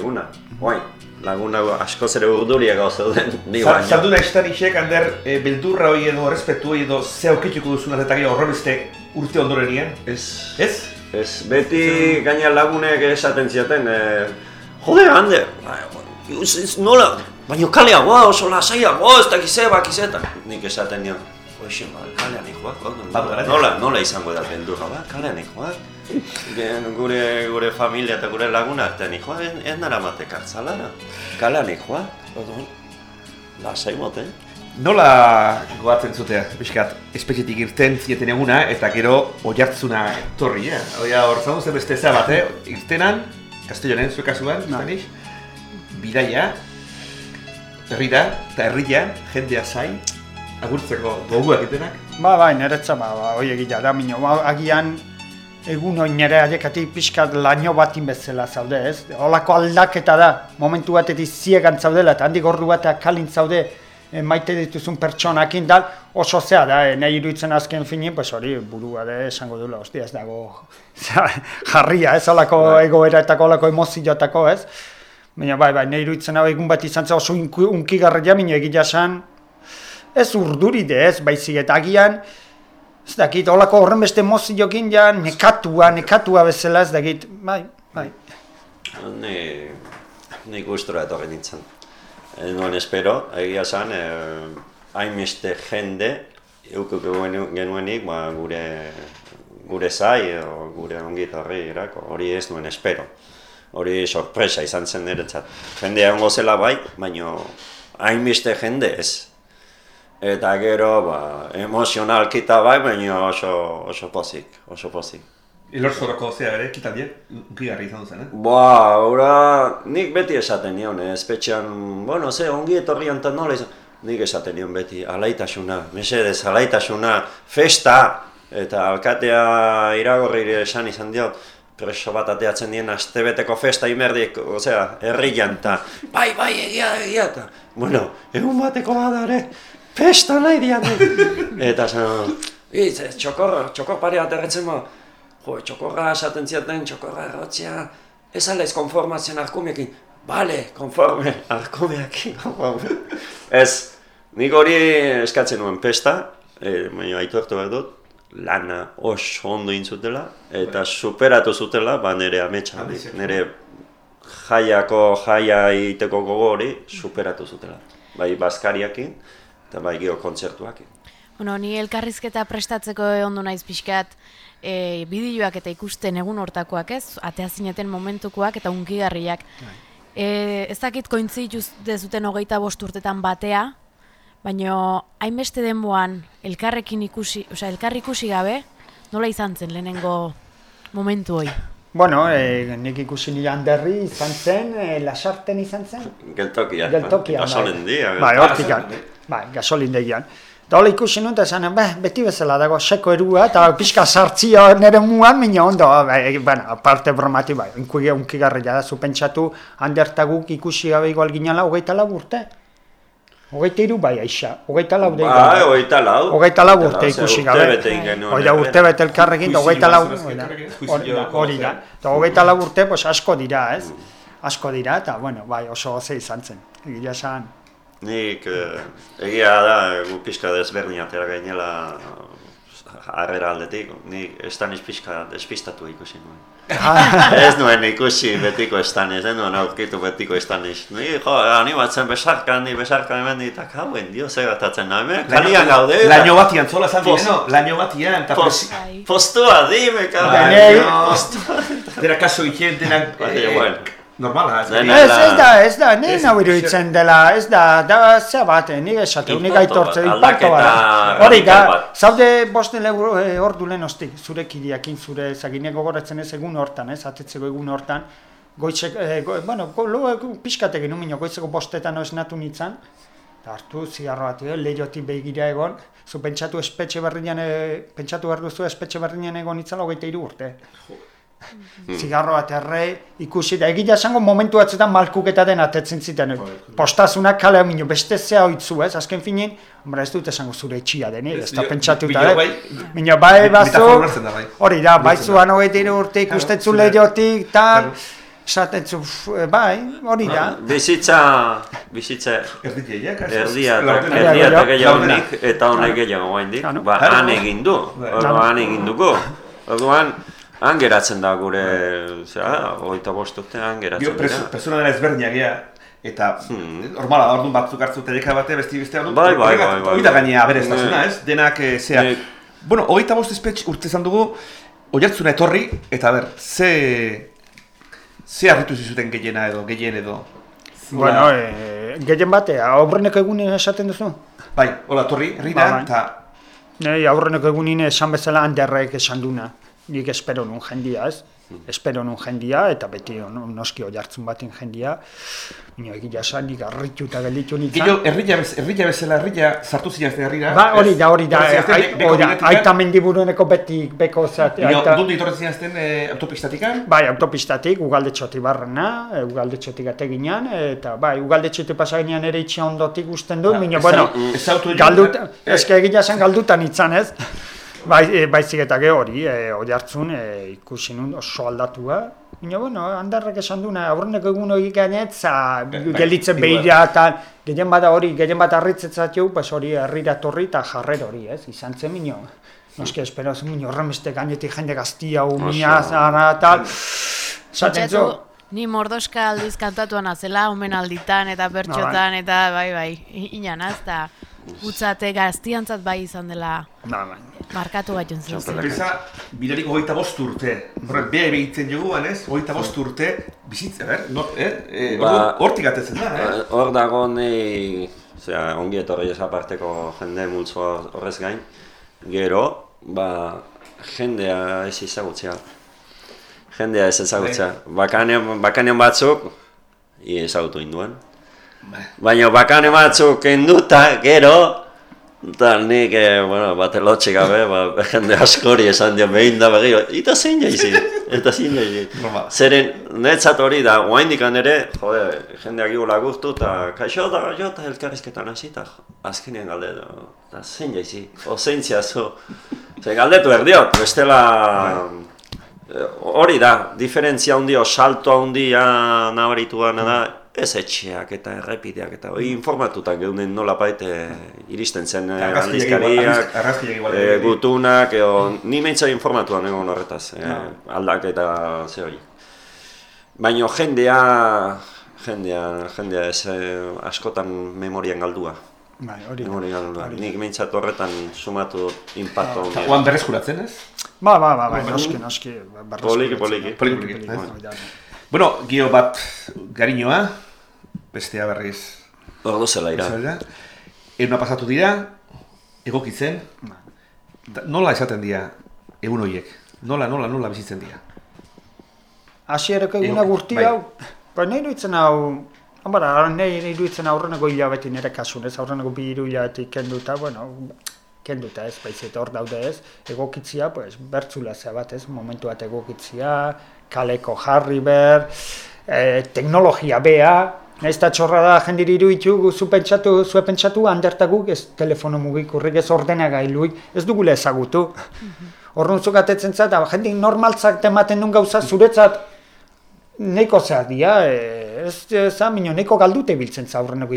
Oain, laguna askoz ere urduriago zeuden, ni baino. Zaldu da historisek, hander, e, beldurra hori edo, respetu hori edo, ze aukituko duzun eta gero horrebeste urte ondorenien. Ez, Ez? Ez, beti gaina lagunek esaten ziaten, e, jode, Ander, ba, ez, ez, nola, baina kaleagoa, oso lasaiagoa, ez dakiz ze, bakiz eta. Nik esaten nion, hoxe, ba, kalean ikoak, Badu, gara, nola, nola izango da beldurra, ba, kalean ikoak. Gen, gure, gure familia eta gure laguna artean ikoa, ez, ez nara mate kartzalara. Kalean orduan, lasai moten. Nola goatzen zutea, pixkat, espetxetik irten zieten eguna, eta gero oiartzuna etorri, eh? Oia, hor zaun zen beste za bat, eh? Irtenan, Castellonen, zuen kasuan, Bai. Spanish, bidaia, herrira, eta herria, jendea zain, agurtzeko goguak itenak. Ba, bai, niretza, ba, ba, hoi egia da, minio, ba, agian egun hori nire aiekatik pixkat laino batin bezala zaude, ez? Olako aldaketa da, momentu batetik ziegan zaudela, eta handik ordu bateak kalin zaude, e, maite dituzun pertsonakin dal, oso zea da, e, nahi iruditzen azken finin, pues hori burua da esango dula, ostia, ez dago jarria, ez olako egoera eta olako emozioetako, ez? Baina bai, bai, nahi iruditzen hau egun bat izan zen oso unki- unkigarria, minio egia esan, ez urduride ez, baizik eta agian, ez dakit, holako horren beste moziokin ja nekatua, nekatua bezala ez dakit, bai, bai. Ni, ni gustura etorri nintzen. Ez nuen espero, egia esan, eh, hainbeste jende, eukuko genu- genuenik, ba, gure, gure zai, edo gure ongi erako, hori ez nuen espero. Hori sorpresa izan zen niretzat. Jende egongo zela bai, baino hainbeste jende ez. Eta gero, ba, emozionalki eta bai, baina oso, oso pozik, oso pozik. Elor zoroko zea ere, kitaldiek, unkigarri izan zen, eh? Ba, ora, nik beti esaten nion, eh, espetxean, bueno, ze, ongi etorri antan nola izan. Nik esaten nion beti, alaitasuna, mesedez, alaitasuna, festa! Eta alkatea iragorri esan izan diot, preso bat ateatzen dien astebeteko festa imerdik, osea, herrian, eta bai, bai, egia, egia, eta, bueno, egun bateko badare, festa nahi dian, eta zan, hitz, ez, txokor, txokor pare bat erretzen ba, jo, txokorra esaten ziaten, txokorra errotzea, ez alaiz konformatzen arkumekin, bale, konforme, arkumeakin, konforme. Ez, nik hori eskatzen nuen pesta, e, baina aitortu behar dut, lana oso ondo intzutela, eta superatu zutela, ba nire ametsa, Ambizioa. nire jaiako jaia egiteko gogo hori superatu zutela. Bai Baskariakin, eta bai gero kontzertuakin. Bueno, ni elkarrizketa prestatzeko ondo naiz pixkat, e, bideoak eta ikusten egun hortakoak ez, atea zineten momentukoak eta unkigarriak. E, ez dakit kointzitu dezuten hogeita bost urtetan batea, baina hainbeste denboan elkarrekin ikusi, osea, elkar ikusi gabe, nola izan zen lehenengo momentu hoi? Bueno, e, nik ikusi nire handerri izan zen, e, lasarten izan zen, Geltokia, geltokian. gasolen dia. Bai, geltokia. hortikan, bai, gasolindegian. Da hola ikusi nuen, esan, beh, beti bezala dago, seko erua, eta pixka sartzia nire muan, mina ondo, bai, bueno, aparte bromati, bai, unki, unki garria da, zu pentsatu, handertaguk ikusi gabe igual ginala, hogeita lau urte. Hogeita iru bai, aixa, hogeita lau deiko. Bai, hogeita lau. Hogeita lau urte ikusi urte gabe. bete genuen. Hori da, urte bete elkarrekin, eta hogeita lau, hori da, da, da. Hogeita lau urte, pues asko dira, ez? Asko dira, eta, bueno, bai, oso goze izan zen. Egia esan, Nik, eh, egia da, gu pixka desberdin atera gainela harrera aldetik, nik estaniz pixka despistatu ikusi nuen. ez nuen ikusi betiko estaniz, ez nuen aurkitu betiko estaniz. Ni, jo, animatzen besarkan, ni besarkan hemen ditak, hauen, dio, zer gatatzen da, hemen, kalian gaude. Laino batian, zola zan no? Laino batian, eta pos-. Postua, dime, Bai, kabe. Denei- no. Dena kaso ikien, dena... Eh. Normala, ez? Dena- Ez, ez da, ez da, ni nahu iruditzen dela, ez da, da, ze bat, eh, nik esate, nik Infarto aitortzen, bat, Hori da, zaude bosten euro, e, ordu lehen ostik, zure kidiakin, zure zaginek gogoratzen ez egun hortan, ez, atetzeko egun hortan, goitzek, e, go, bueno, go, lo, pixkatek umino, goitzeko bostetan esnatu nintzen, eta hartu zigarro bat, eh, lehiotik begira egon, zu pentsatu espetxe berrian, e, pentsatu behar duzu espetxe berrian egon nintzen, hogeita hiru urte. Zigarro bat erre, ikusi, da egia esango momentu batzuetan malkuketa den atetzen ziten. Postasunak kale minio, beste zea oitzu ez, azken finin, hombre, ez dut esango zure etxia denik, ez da pentsatuta, eh? bai- Minio, bai, bai. hori da, bai zuan hogeita hiru urte ikustetzu lehiotik, tal, esaten zu, bai, hori da. Bizitza, bizitza. Erdia, eta gehiago eta honek gehiago oraindik. Claro. Ba, han egin du, Bai. Han egin dugu. Orduan, han geratzen da gure, zera, hogeita bost urte han Bio, geratzen preso, dira. persona dela ezberdinak gea, eta normala da, orduan batzuk hartzu teleka bate, besti beste orduan. Hmm. Bai, bai, bai, bai. Hoi da gainea aberastasuna, Ne. ez? Denak, eh, zea. Ne. Bueno, hogeita bost espetx urte izan dugu, oiartzuna etorri, eta ber, ze... Ze harritu zizuten gehiena edo, gehien edo. Bueno, eh, gehien bate, aurreneko egunin esaten duzu? Bai, hola, etorri, herrira, Ba, bai. eta... Nei, aurreneko egunin esan bezala handerrek esan duna. Nik espero nun jendia, ez? Espero nun jendia, eta beti no- noski oi hartzun baten jendia. Nio egia esan, nik arritu eta gelditu nintzen. Gillo, herrilla, bez, herrilla bezala, herrilla sartu zinazte herrira. Ba, hori da, hori da, hori aita mendiburueneko beti, beko zat, Gillo, aita, dundi etorri zinazten eh, autopistatikan? bai, autopistatik, ugaldetxotik barrena, e, ugaldetxotik ateginan, eta bai, ugaldetxotik pasaginean ere itxia ondotik usten Ja, minio, ez bueno, egin- galduta, eh, eske egia esan galdutan itzan ez, bai, e, baizik eta ge hori, e, oi hartzun, e, ikusi nun oso aldatua, Baina, bueno, handarrek esan duna, aurreneko egun hori bai, gelitzen igual. behira, eta gehien bada hori, gehien bat harritzetzat jau, pues hori herrira torri eta jarrer hori, ez, izan zen mino. Noske, espero zen mino, horremeste gainetik jende gaztia, umina, zara, tal, esaten zu, ni mordoska aldiz kantatuan azela, omen alditan eta bertxotan eta bai bai, i- inanaz, eta gutzate gaztiantzat bai izan dela ba, ba. markatu bat jontzen zen. Pesa, bidarik hogeita bost urte. Horrek, beha behitzen joguan ez, hogeita bost urte, bizitza, ber? No, eh? eh Ba- hortik atetzen da, eh? Hor dago nei, zera, ongi etorri aparteko jende multzoa horrez gain, gero, ba, jendea ez ezagutzea. Jendea ez ezagutzea. Bakanean, bakanean batzuk, ezagutu induen. Baina bakane batzuk enduta, gero, eta nik, eh, bueno, bat elotxe gabe, ba, jende askori esan dio behin da berriro, eta zein jaizi, eta zein jaizi. Zeren, netzat hori da, oaindikan ere, jode, jendeak igula guztu, eta kaixo da, jo, eta elkarrizketan hasi, eta azkenean galdetu, eta zein jaizi, o zein ziazu. Zer, galdetu erdiot, bestela, eh, hori da, diferentzia handia, salto handia nabaritu gana da, ez etxeak eta errepideak eta hori informatutak geunden nola baite iristen zen eh, aldizkariak, eh, eh, gutunak, edo, ni meintza informatuan egon horretaz, eh, aldak eta ze hori. Baina jendea, jendea, jendea ez eh, askotan memorian galdua. Bai, hori. galdua. Hori da. Nik meintzat horretan sumatu impacto Eta handia. oan berreskuratzen, ez? Ba, ba, ba, ba, noski, noski. Poliki, poliki. Poliki, poliki. Bueno, gio bat gariñoa, bestea berriz, Ordu zela ira. Eguna pasatu dira, egokitzen, da, nola esaten dira egun horiek? Nola, nola, nola bizitzen dira? Hasierako eguna Egun- gurti bai. hau, ba nahi duitzen hau, Bara, nahi iruditzen aurreneko hilabeti nire kasun, ez aurreneko bi hiru hilabeti kenduta, bueno, kenduta ez, baiz eta hor daude ez, egokitzia, pues, bertzula zea bat ez, momentu bat egokitzia, kaleko jarri ber, e, teknologia bea, ez da txorra da jendiri iruditu, zu pentsatu, zu pentsatu, handertaguk ez telefono mugikurrik, ez ordenagailuik, ez dugule ezagutu. Horren zuk atetzen zat, jendik normaltzak tematen duen gauza zuretzat neko zea dia, e, ez za, minio, neko galdute biltzen za aurreneko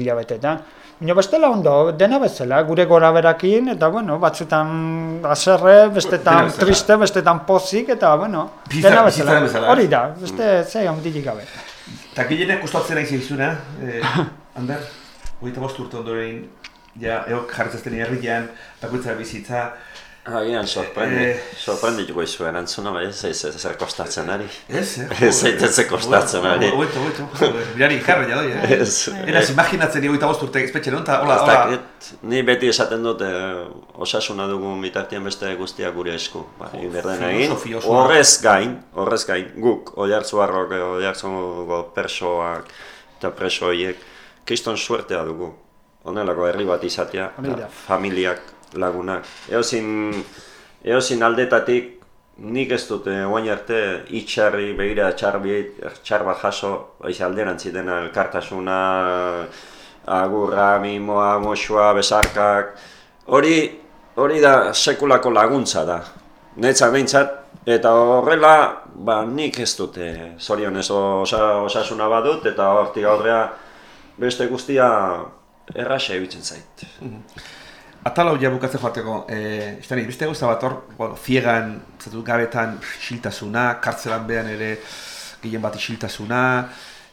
Minio, bestela ondo, dena bezala, gure gora berakin, eta bueno, batzutan aserre, bestetan triste, bestetan pozik, eta bueno, Bizitza- dena bezala. bezala, Hori ez? da, beste zei ondilik gabe. Eta gehienek kostatzen nahi zaizuna, eh, Ander, hogeita bost urte ondoren, ja, eok jarretzazten herrian, bakoitza bizitza, Agian sorprendi, Eh. sorprendituko izu erantzuna, bai, ez ez zer kostatzen ari. ez, eh? Ez zaitez kostatzen ari. Hogeita, mirari, jarra jadoi, eh? Ez, Eraz, imaginatzen hogeita bost urte espetxe hola, Ez hola, ni beti esaten dut osasuna dugun bitartean beste guztia gure esku. Ba, dena egin. Horrez gain, horrez gain, guk, oiartzuarrok, oiartzungo persoak eta preso horiek, kriston suertea dugu. Honelako herri bat izatea, familiak, lagunak. Eozin, eozin aldetatik, nik ez dut eh, oain arte itxarri, begira txarbi, txar bat jaso, baiz alderantzi dena elkartasuna, agurra, mimoa, moxua, besarkak, hori, hori da sekulako laguntza da. Netza behintzat, eta horrela, ba, nik ez dute zorionez osa, osasuna badut, eta hortik aurrea beste guztia erraxa ibitzen zait. Atala hori bukatzen joateko, eh, estani, beste gauza bat hor, bueno, ziegan, zatu gabetan, xiltasuna, kartzelan behan ere, gehien bat isiltasuna,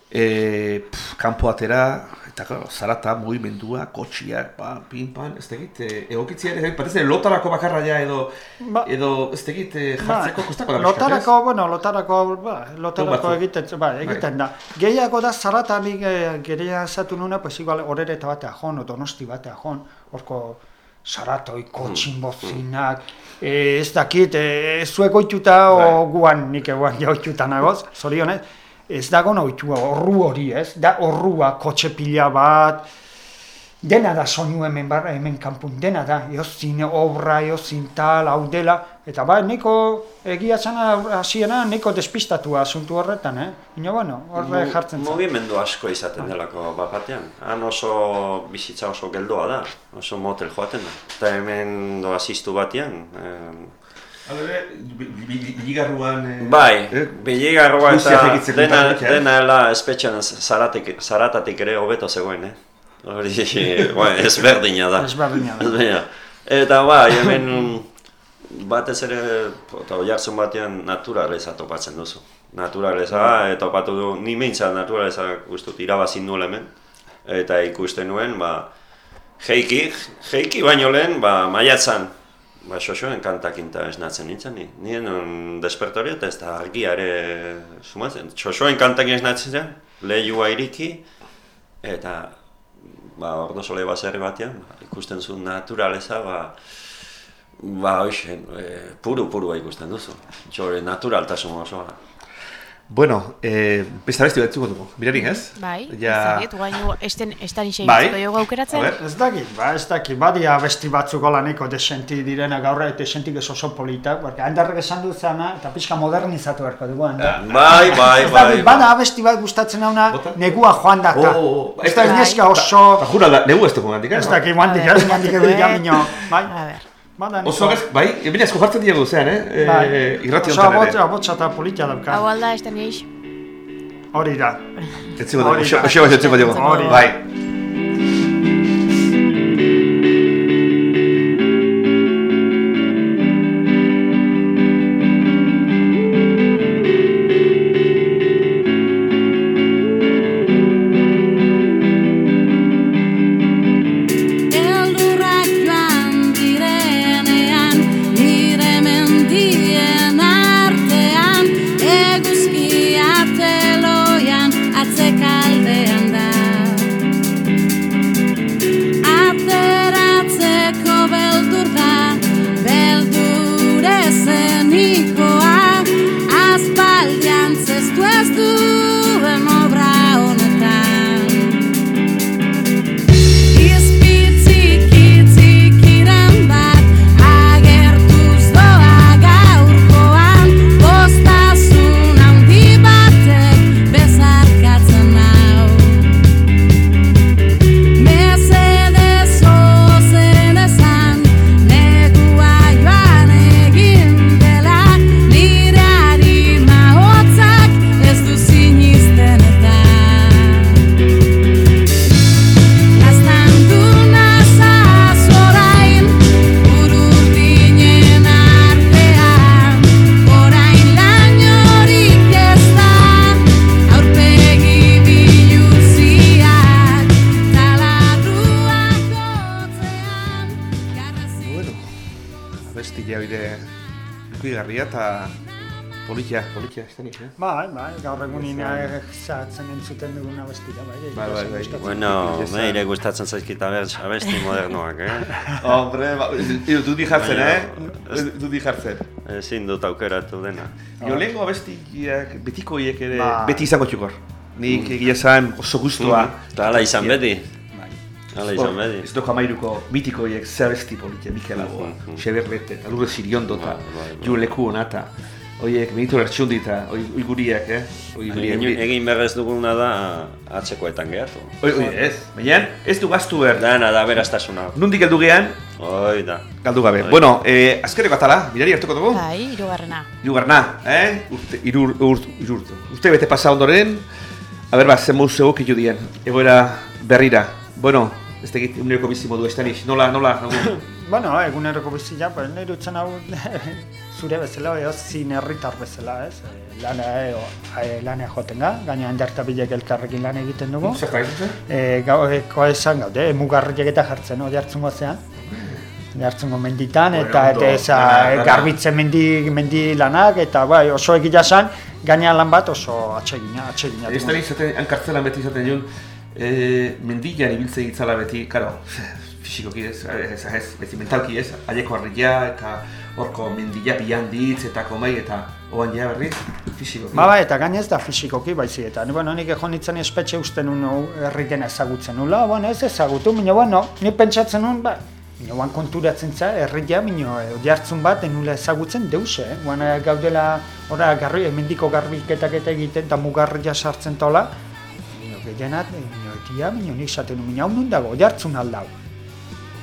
eh, pff, kanpo atera, eta claro, zarata, mugimendua, kotxiak, ba, pin, pan, ez tegit, eh, egokitzia ere, batez ere, lotarako bakarra ja, edo, Ba- edo, ez tegit, eh, jartzeko, kostako da Lotarako, bueno, lotarako, ba, lotarako egiten, ba, egiten da. Gehiago da zaratanik e, gerea zatu nuna, pues igual horere eta batea jon, o donosti batea jon, horko zaratoi, kotxin bozinak, e, ez dakit, e, zuek oituta o guan, nik eguan ja nagoz, zorionez, ez dago oitua, horru hori ez, da horrua, kotxe pila bat, dena da soinu hemen barra, hemen kanpun, dena da, eozin obra, eozin tal, hau dela, eta ba, neko egia zana hasiena neko despistatua asuntu horretan, eh? Ino, bueno, horre jartzen zen. Mugimendu asko izaten delako bat batean. Han oso bizitza oso geldoa da, oso motel joaten da. Eta hemen do asistu batean, eh, Hala biligarruan... Eh, Bai, eh, biligarroa Guztiak eta dena, eh? dena ela espetxean zaratatik ere hobeto zegoen, eh? Hori, bai, ezberdina da. Ezberdina da. Ezberdina. Eta bai, hemen batez ere, eta oiartzen batean naturaleza topatzen duzu. Naturaleza, eta topatu du, ni meintzat naturaleza guztut irabazin nuen hemen. Eta ikusten nuen, ba, jeiki, jeiki baino lehen, ba, maiatzan, ba, xoxoen kantakinta esnatzen nintzen, ni. Nien despertorio eta ez da argia ere sumatzen. Xoxoen kantakin esnatzen zen, lehiua iriki, eta ba, ordo sole baserri batean, ba, ikusten zuen naturaleza, ba, ba, hoxe, e, puru purua ikusten duzu. Txore, naturaltasun osoa. Bueno, eh, beste abesti bat zuko dugu, mirari, ez? Bai, Ja... ez dakit, guain esten, estan ise Bai. bai. jogu aukeratzen. Ez dakit, ba, ez dakit, badia besti batzuk hola neko desenti direna gaur eta desentik ez oso politak, porque handarrek esan dut zana, eta pixka modernizatu beharko dugu, handar. Bai, bai, Ez bai. bada abesti bat gustatzen Bota? negua joan data. Oh, oh, oh. Ez da Bai. neska oso, Ba, jura, da, negu ez dugu gandik, ez dakit, guandik, ez ber. edo mino, bai, A ber. Bada Oso agaz, bai, ebina asko jartzen diegu zean, eh? bai, irrati oso honetan abotza, ere. abotza eta politia dauka, Hau alda estan eix. hori da. Etziko dugu, Hori oso da. oso bat etziko dugu. Hori politia, ez da nik, eh? Bai, bai, gaur egunin eh, zahatzen entzuten duguna bestira, bai. Bai, bai, bai. gustatzen. Bueno, meire gustatzen zaizkit abers, abesti modernoak, eh? Hombre, ba, du di jartzen, eh? Du di jartzen. Ezin dut aukeratu dena. Jo, lehenko abestiak, betikoiek ere, Bai. beti izango txukor. Nik egia esan oso guztua. Eta hala izan beti. Bai. Hala izan beti. Ez doko amairuko bitikoiek ze abesti politia, Mikel Lagoa, mhm. Xeberrete, eta Lurre Siriondo eta Bai, bai, bai. Oiek, Benito Ertsundi eta oi, oi guriak, eh? Oi guriak. Egin, egin berrez duguna da atzekoetan gehatu. Oi, oi, ez. Baina, ez du gaztu behar. Dana da beraztasuna. Nundik heldu gean, Hoi da. galdu gabe. Bai. Bueno, eh, azkereko atala, mirari hartuko dugu. Bai, irugarrena. Irugarna, eh? Urte, irur, ur, irur, urte bete pasa ondoren, a ber, ba, zen mozu egok dien, egoera berrira. Bueno, ez tegit, uneroko bizi modu estanis, nola, nola, nola. Bueno, eguneroko bizia, pues nire utzen hau zure bezala, edo zin herritar bezala, ez? E, lana, e, e, lanea joten ga, gaina endartabilek elkarrekin lan egiten dugu. Zerta egiten? E, gau, e, koesan gaude, mugarriek eta jartzen, odi hartzungo zean. Jartzungo menditan, Bueno, eta, ondo, eta eza, lana, lana. garbitzen mendi, mendi lanak, eta bai, oso egia san, gaina lan bat oso atsegina, atsegina. Ez da izaten, hankartzelan beti izaten jun, eh, mendian ibiltze gitzala beti, karo, fisikoki ez, ez, ez, beti mentalki ez, aieko harria eta horko mendila bian ditz eta komei eta oan ja berriz, fisikoki. Ba, bai, eta gaina ez da fisikoki baizik eta, ni, bueno, nik egon nintzen espetxe usten nun herriten ezagutzen nula, bueno, ez ezagutu, minio, bueno, ni pentsatzen nun, ba, ban konturatzen za, herria, minio, e, jartzun bat, enula ezagutzen deuse, eh? Guan, e, gaudela, ora, garri, mendiko garbiketak eta egiten, eta mugarria sartzen tola, minio, gehienat, minio, etia, minio, nik esaten nun, minio, hau nun dago, jartzun aldau.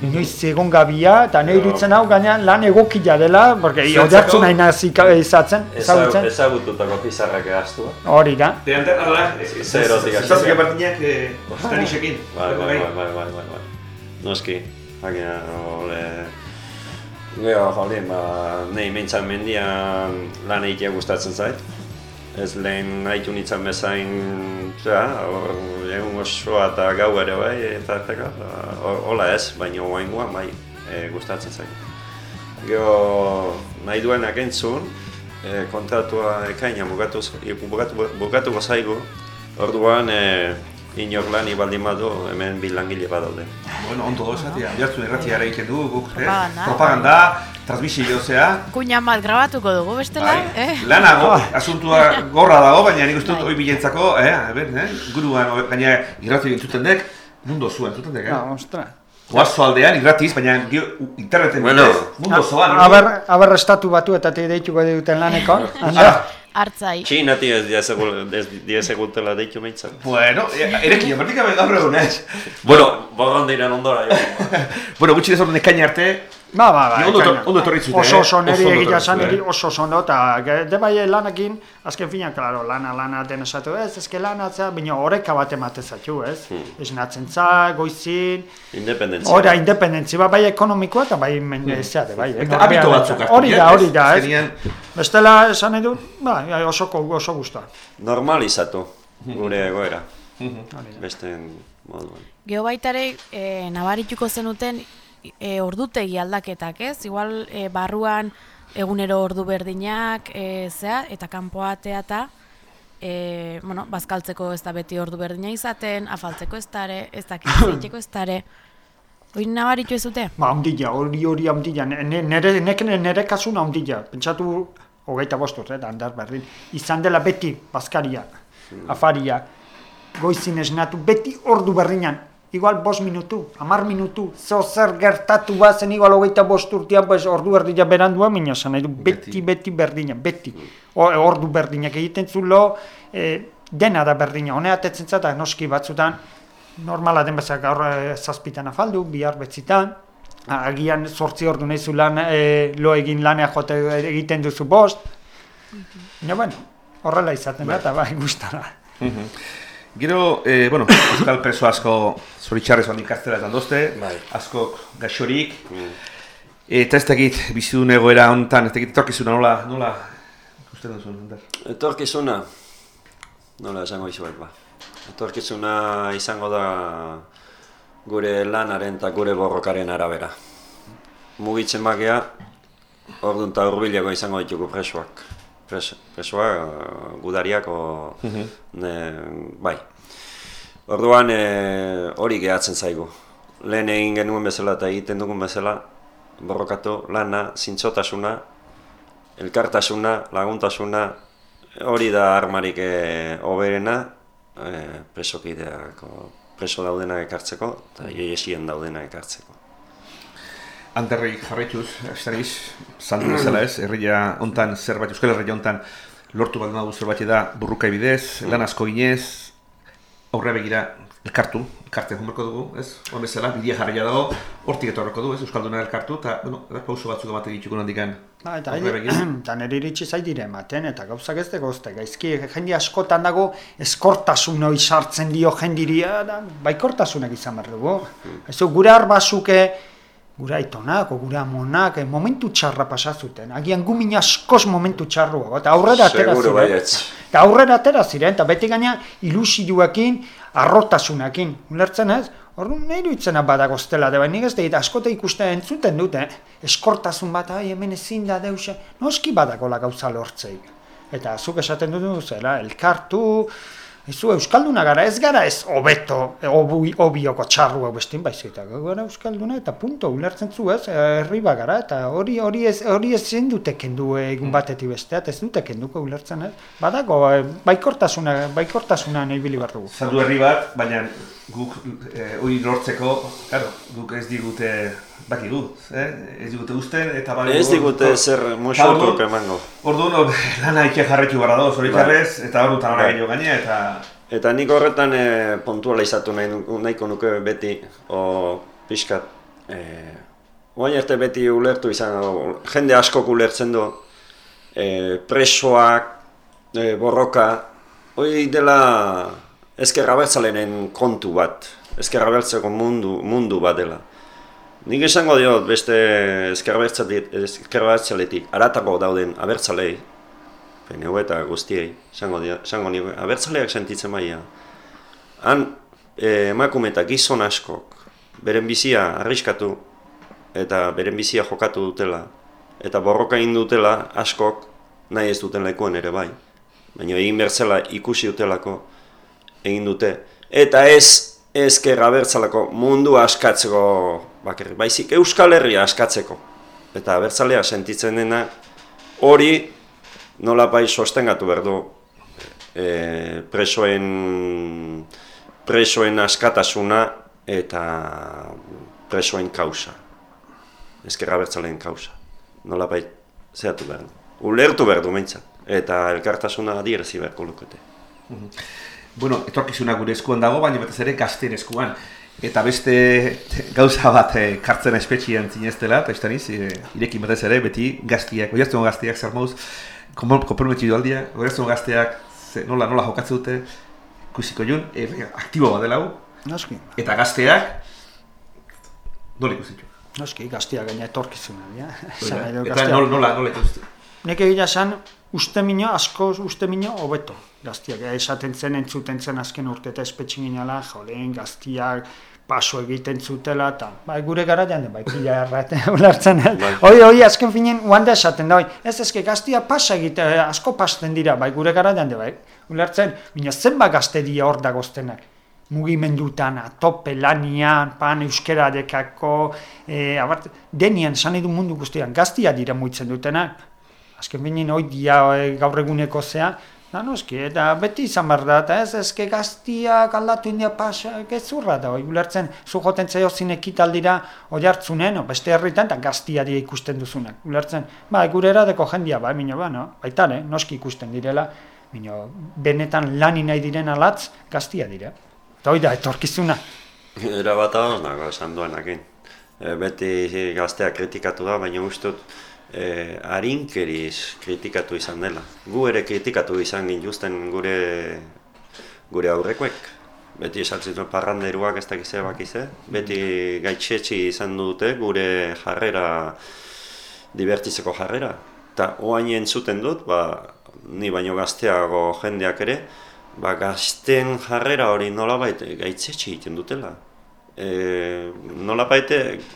Inoiz egon gabia, eta nahi irutzen hau gainean lan egokia dela, porque ojartzun nahi nazika izatzen, ezagutzen, Ezagututako pizarrak egaztua. hori da. De antes, ala, Zer erotik hasi Zazpia zen. berdinak, eh, estanisekin. Bai, bai, bai, bai, bai, bai. Noski, hagia, ole... Gero, jolien, ba, nahi mintzan mendian lan egitea gustatzen zait. Ez lehen nahitu nintzen bezain, hor, egun osoa eta gau ere bai, eta eta hola ez, baina oaingoan bai, e, gustatzen zait. Gero, nahi duenak entzun, e, kontratua ekaina bukatu, bukatu, bukatuko zaigu, orduan e, inor lani baldin badu hemen bi langile badaude. Bueno, ondo dozatia, jartzen erratia ere egiten dugu, guk, eh? Propaganda. Propaganda, transmisio zea. Kuña bat grabatuko dugu bestela, Bai, eh? lanago, asuntua gorra dago, baina nik uste dut hori bilentzako, eh, a ber, eh, guruan, gaina irrati entzuten dek, mundu zuen entzuten dek, eh? Ah, ostra. Oazo aldean, irratiz, baina interneten Bueno. bidez, mundu zoan. Aber, aber estatu batu eta te deituko duten laneko. Anda. Hartzai. Ez diazegul- ez diazegutela deitu meintzat. Bueno, e, erekin, bertik gabe gaur egun, ez? Bueno, Bogondiren ondora, jo. bueno, gutxi desorden ekaina arte, Ba, ba, ba. Ondo ondo etorri zuten, Oso eh? oso ondo egia niri eh? oso oso ondo, eta de bai lanakin, azken fina, klaro, lana, lana den esatu ez, ezke lana, zera, baina horreka bat ematen zatu, ez? Hmm. Esnatzen za, goizin, Independentzia. Ora, independentzi bat bai ekonomikoa eta bai mende zeate, bai. Hmm. eta habito batzuk hartu Hori da, hori da, ez? Bestela esan dut, ba, oso, oso guztua. Normalizatu gure egoera. Beste moduan. Geho baitare, e, nabarituko zenuten e, ordutegi aldaketak, ez? Igual e, barruan egunero ordu berdinak, e, zea, eta kanpoatea eta e, bueno, bazkaltzeko ez da beti ordu berdina izaten, afaltzeko ez dare, ez da kitzeiteko ez dare. Hori nabaritu ez dute? Ba, ondila, hori hori ondila, nire, nire, nire kasun ondila, pentsatu hogeita bost urte, eta handar berdin, izan dela beti bazkaria, afaria, goizin esnatu, beti ordu berdinan, igual bost minutu, hamar minutu, zo zer gertatu bazen igual hogeita bost urtean, pues, ordu berdina berandua, mina esan nahi du, beti, beti. berdina, beti. O, ordu berdinak egiten zulo, e, dena da berdina, honea atetzen zata, noski batzutan, normala den bezala gaur e, zazpitan afaldu, bihar betzitan, agian sortzi ordu nahi zu lan, e, lo egin lanea jote egiten duzu bost, ja, bueno, horrela izaten da, eta bai, gustara. Gero, eh, bueno, euskal preso asko zoritxarrez handik kastela esan dozte, Bai. askok gaxorik, eta ez dakit bizidun egoera honetan, ez dakit etorkizuna nola, nola, ikusten duzun, Ander? Etorkizuna, nola esango izuet ba. Etorkizuna izango da gure lanaren eta gure borrokaren arabera. Mugitzen bakea, Orduan eta hurbilago izango ditugu presoak. Pres, presoak, eh, gudariak, o, ne, bai. Orduan eh, hori gehatzen zaigu. Lehen egin genuen bezala eta egiten dugun bezala, borrokatu, lana, zintzotasuna, elkartasuna, laguntasuna, hori da armarik eh, hoberena, eh, presokideak, o, preso daudenak ekartzeko, eta iesien daudenak ekartzeko. Anderri jarraituz, estariz, zandu bezala ez, herria hontan zerbait, Euskal Herria hontan lortu baldin badu zerbait da burruka bidez, lan asko ginez, aurre begira elkartu, elkartzen junberko dugu, ez? Hon bezala, bidea jarraia dago, hortik etorreko du, ez? Euskalduna elkartu, eta, bueno, pauso batzuk emate dituko handikan. Ba, eta eta nire iritsi zait dire ematen, eta gauzak ez dago uste, gaizki jende askotan dago eskortasun hori sartzen dio jendiri, ah, da, baikortasunak izan behar dugu. Ez du, gure arbasuke, gure aitonak, gure amonak, eh, momentu txarra pasazuten, agian gumin askoz momentu txarrua, eta aurrera atera Seguro ziren. baietz. Eta aurrera atera ziren, eta beti gaina ilusioekin, arrotasunakin, ulertzen ez? Orduan nahi duitzena badago zela, da nik ez dut askote ikusten entzuten dute, eskortasun bat, ai, hemen ezin da deuse, noski badagola gauza lortzeik. Eta zuk esaten dutu zela, elkartu, Ezu, Euskalduna gara, ez gara ez hobeto, obi, obioko txarrua bestin baizik, eta gara Euskalduna, eta punto, ulertzen zu ez, herri bat gara, eta hori hori ez, hori ez zen dute kendu egun batetik bestea, ez dute kenduko ulertzen ez. Badago, eh, baikortasuna, baikortasuna nahi bili behar dugu. Zandu herri bat, baina guk eh, hori lortzeko, claro, guk ez digute bakigu, eh? ez digute usten, eta bai... Ez digute zer musuko emango. Orduan, lana ikia jarretu barra dago, zoritxarrez, eta hor dut Bai. gehiago gaine, eta... Eta nik horretan e, puntuala izatu nahi, nahiko nuke beti, o pixkat, e, oain arte beti ulertu izan, o, jende askok ulertzen du, e, presoak, e, borroka, hori dela ezkerra bertzalenen kontu bat, ezkerra bertzeko mundu, mundu bat dela. Nik esango diot beste ezkerra bertzaletik, ezkerra bertzaletik aratago dauden abertzalei, PNU eta guztiei, esango, esango nio, abertzaleak sentitzen maia. Han eh, emakume eta gizon askok beren bizia arriskatu eta beren bizia jokatu dutela eta borroka egin dutela askok nahi ez duten lekuen ere bai. Baina egin bertzela ikusi dutelako egin dute. Eta ez ezker abertzalako mundu askatzeko bakarrik, baizik Euskal Herria askatzeko. Eta abertzalea sentitzen dena hori nola bai sostengatu behar du e, presoen, presoen askatasuna eta presoen kausa. Ezkerra bertzaleen kausa. Nola bai zehatu behar du. Ulertu behar du meintzat. Eta elkartasuna adierzi beharko lukete. Bueno, etorkizuna gure eskuan dago, baina batez ere gazten eskuan. Eta beste gauza bat eh, kartzen espetxian zineztela, eta istaniz, eh, irekin batez ere, beti gaztiak, oiaztuko gaztiak zer moduz, komprometidu aldia, oiaztuko gazteak ze, nola, nola jokatzen dute, ikusiko jun, e, aktibo bat dela hau, Noski, eta gazteak, nola ikusitxu. noski, gaztia gaina etorkizuna, ja. Eta nola, nola, nola ikustu. Nek egia esan, uste mino, asko uste mino, hobeto. Gaztiak, eh, esaten zen, entzuten zen azken urte eta espetxin ginala, joleen, gaztiak, paso egiten zutela, eta bai, gure gara jande, bai, pila erraten, ulertzen, eh? Bai. Hoi, hoi, azken finen, uanda esaten da, hoi, ez ezke, gaztia pasa egite, eh, asko pasten dira, bai, gure gara jande, bai, ulertzen, bina zenba gazte dira hor dagoztenak, mugimendutan, atope, lanian, pan, euskera dekako, e, abart, denian, esan edu mundu guztian, gaztia dira muitzen dutenak, azken binen hoi dia e, gaur eguneko zea, da noski, eta beti izan behar da, eta ez ezke gaztiak aldatu india pasa, gezurra da, hoi ulertzen, zu joten zaio zin ekitaldira oi hartzunen, o beste herritan, eta gaztia dira ikusten duzunak, ulertzen, ba, gure eradeko jendia, ba, mino, ba, no, baita, eh, noski ikusten direla, mino, benetan lani nahi diren alatz, gaztia dira. Eta hoi da, etorkizuna. Era bat hau, nago esan duenakin. E, beti gaztea kritikatu da, baina uste dut e, arinkeriz kritikatu izan dela. Gu ere kritikatu izan gintuzten gure, gure aurrekoek. Beti esaltzen duen parranderuak ez dakize bakize. Beti gaitxetxi izan dute gure jarrera, divertitzeko jarrera. Eta oain entzuten dut, ba, ni baino gazteago jendeak ere, ba, gazten jarrera hori nolabait gaitzetxe egiten dutela. E, nolabait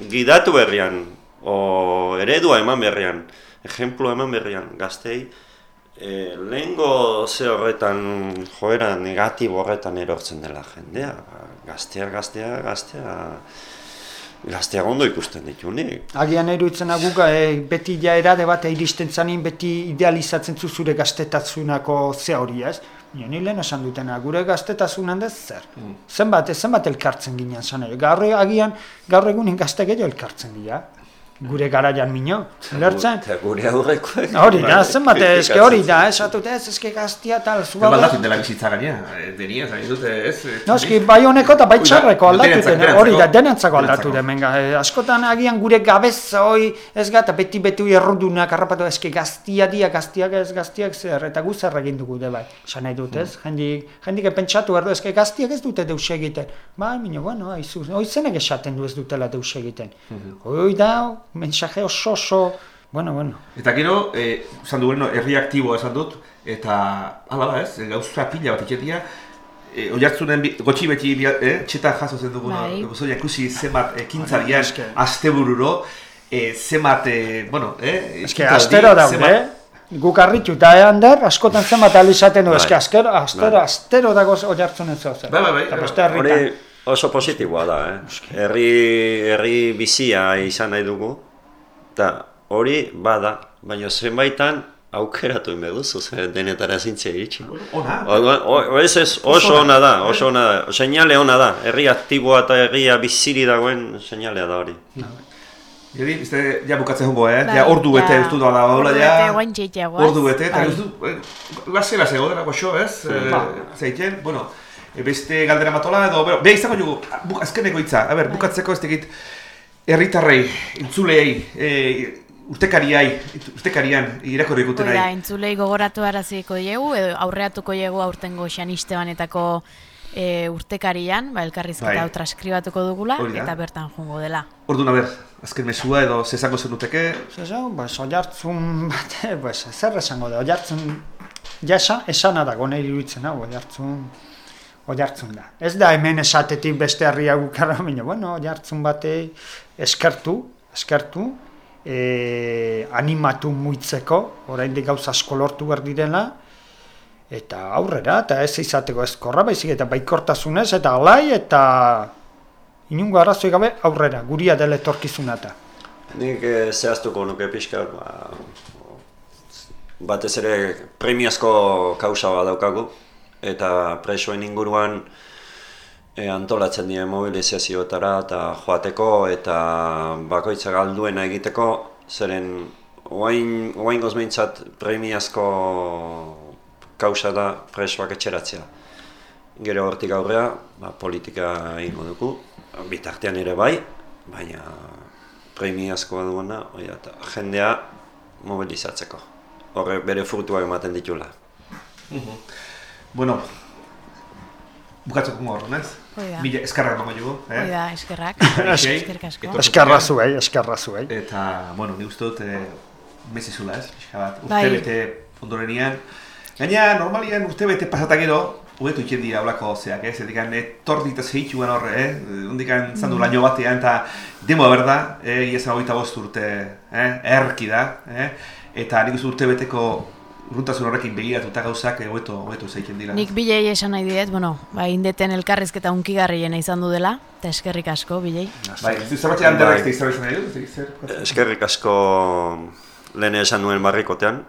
gidatu berrian, o eredua eman berrian, ejemplu eman berrian gaztei, e, lehengo ze horretan joera negatibo horretan erortzen dela jendea. Gaztea, gaztea, gaztea, gaztea ondo ikusten ditu nik. Agian eruditzen guk e, beti ja erade bat iristen zanin beti idealizatzen zu zure gaztetazunako ze hori ez. Nio ni lehen esan dutena, gure gaztetasunan dez zer. Zenbat, zenbat elkartzen ginen zan ere. Gaur agian, gaur egunin gazte gehiago elkartzen dira. Gure garaian mino, ulertzen? Eta gure aurrekoek. Hori da, bai, zenbat, eske hori da, esatut ez, eske gaztia tal, zu Zer aldatzen dela bizitza gainea, eh, denia, zain dute, ez? eh, No, eski bai honeko eta bai txarreko aldatu den, hori da, denentzako aldatu den, menga. Eh, askotan agian gure gabeza hoi, ez gata, beti beti errudunak harrapatu, eski gaztia dia, gaztiak ez gaztiak zer, eta gu zer egin dugu de bai, esan nahi dut, ez? Jendik, jendik pentsatu erdo, eski gaztiak ez dute deus egiten. Ba, mino, bueno, aizu, hoi zenek esaten du ez dutela deus egiten. Hoi da, mensaje oso oso, bueno, bueno. Eta gero, eh, esan duen, no, herri aktiboa esan dut, eta hala da ez, gauza pila bat itxetia, e, oiartzunen bi- gotxi beti eh, txetan jaso zen dugun, Bai. ikusi zenbat ekintzarian, eske. astebururo, eh, zenbat, eh, bueno, eh, Eske astero daude, eh? Guk arrituta eh, ander, askotan zenbat alizaten du, Bai. eske astero, astero, Bai. astero dago oi hartzen ez zauzen. Bai, bai, bai. Eta beste. Oso positiboa da, eh? Herri, herri bizia izan nahi dugu, eta hori bada, baina zenbaitan aukeratu behar duzu, ze denetara zintzea iritsi. Ona, Orduan, o- o- ez ez, oso ona da, oso ona da, seinale ona da, herri aktiboa eta herria biziri dagoen seinalea da hori. Geri, bizte, ja bukatzen hongo, eh? Bai, ja ordu bete ja. ez du da, hola, Ordu ja... Ordu bete, eta ez du, eh, lase, lase, godera goxo, ez? Eh, Ba. Zeiten, bueno, beste galdera matola, edo, bero, beha izango dugu, buk, azkeneko hitza, a Bai. ber, bukatzeko ez tegit, herritarrei, intzuleei, e, urtekariai, urtekarian, irakorri Hoi gutenai. da, entzulei gogoratu araziko diegu, edo aurreatuko diegu aurtengo xanistebanetako e, urtekarian, ba, elkarrizketa Bai. transkribatuko dugula, Hori da. eta bertan jungo dela. Orduan, a ber, azken mesua edo zezango zenuteke, Zezo, pues, oiartzun bat, pues, zer esango da, oiartzun, ja esan, esana dago nahi iruditzen hau, oiartzun, oiartzun da. Ez da hemen esatetik beste herria gukarra, baina, bueno, oiartzun bate eskertu, eskertu, e, animatu muitzeko, oraindik gauza asko lortu behar direla, eta aurrera, eta ez izateko ezkorra, baizik eta baikortasunez, eta alai, eta inungo arrazoi gabe aurrera, guria dela etorkizuna eta. Nik eh, zehaztuko nuke pixka, ba, batez ere premiazko kausa bat daukagu, eta presoen inguruan e, antolatzen dira mobilizazioetara eta joateko eta bakoitza galduena egiteko, zeren oain, oain gozmeintzat premiazko kausa da presoak etxeratzea. Gero hortik aurrea, ba, politika egingo dugu, bitartean ere bai, baina premiazkoa duena, oia, eta jendea mobilizatzeko. Horre bere frutuak ematen ditula. Bueno, bukatzeko hongo horren, ez? Hoi da. Mila eskarrak emango jugu, eh? Hoi da, eskerrak. Eskerrik asko. Eskerra zuei, eskerra zuei. Eta, bueno, ni uste dut, eh, mezi zula, ez? Pixka bat, urte Bai. bete ondorenian. Gaina, normalian urte bete pasata gero, hobetu itxen dira olako zeak, ez? Edikan, etordi eta zehituan horre, eh? Ondikan zan du laino batean, eta demoa berda, eh? Iezan hogeita bost urte, eh? Erki da, eh? Eta nik urte beteko urruntasun horrekin begiratuta gauzak, eh, hobeto, hobeto zeiten dira. Nik bilei esan nahi diet, bueno, ba, indeten elkarrizketa unkigarriena izan du dela, eta eskerrik asko, bilei. Bai, du zerbait handerra Bai. ez izan nahi dut? Eskerrik asko lehen esan nuen barrikotean,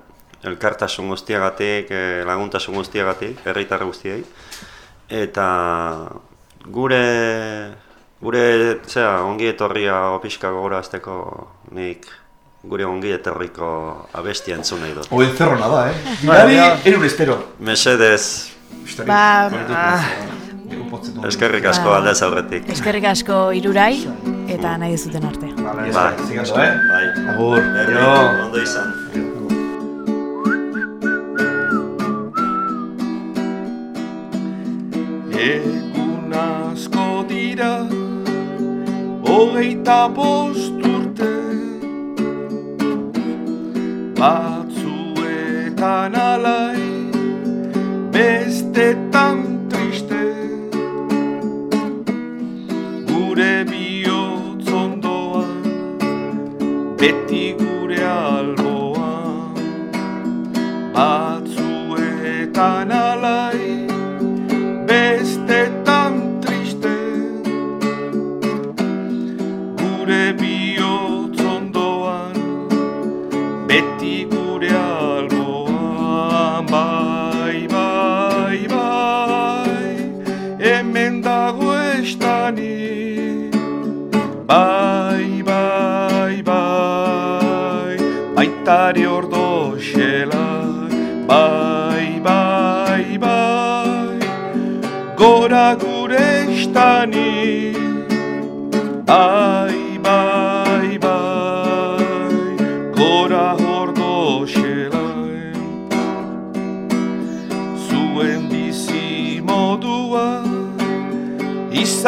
elkartasun guztiagatik, eh, laguntasun guztiagatik, herritar guztiei. Eta gure, gure zera, ongi etorria opiska gogorazteko nik gure ongi etorriko abestia entzun nahi dut. O encerrona da, eh? Bai, Bidali, ja. erun espero. Mesedez, Ba, naz, eh, eskerrik asko Ba. aldez aurretik. Eskerrik asko irurai, eta nahi duzuten arte. Bai, Bai. zigando, eh? Bai. Agur, Berri, ondo izan. Egun asko dira Hogeita bost Batzuetan alai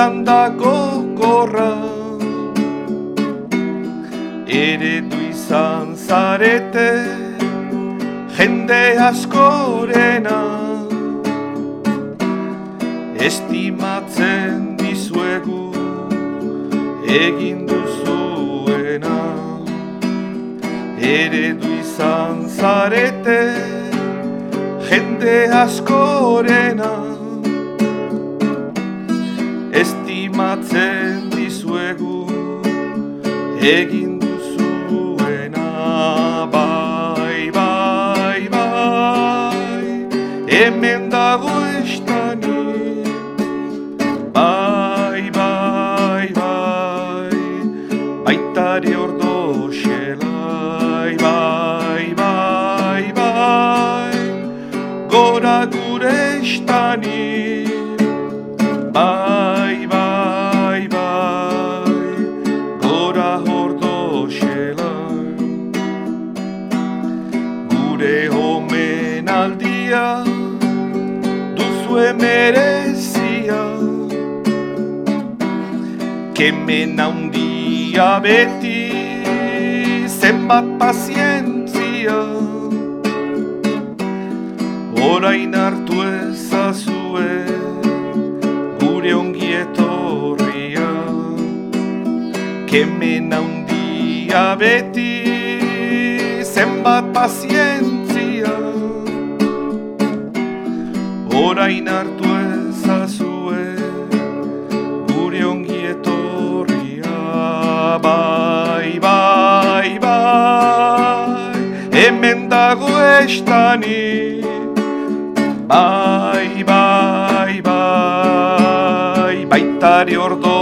izan da gogorra. Eredu izan zarete jende askorena. Estimatzen dizuegu egin duzuena. Eredu izan zarete jende askorena gure estani Bai, bai, bai, gora ordo xelai Gure homenaldia duzue merezia Kemen handia beti zenbat pazientzia. Orain hartu Kemen handia beti zenbat pazientzia. Orain hartu ezazue gure ongi etorria. Bai, bai, bai, hemen dago estani. Bai, bai, bai, baitari ordo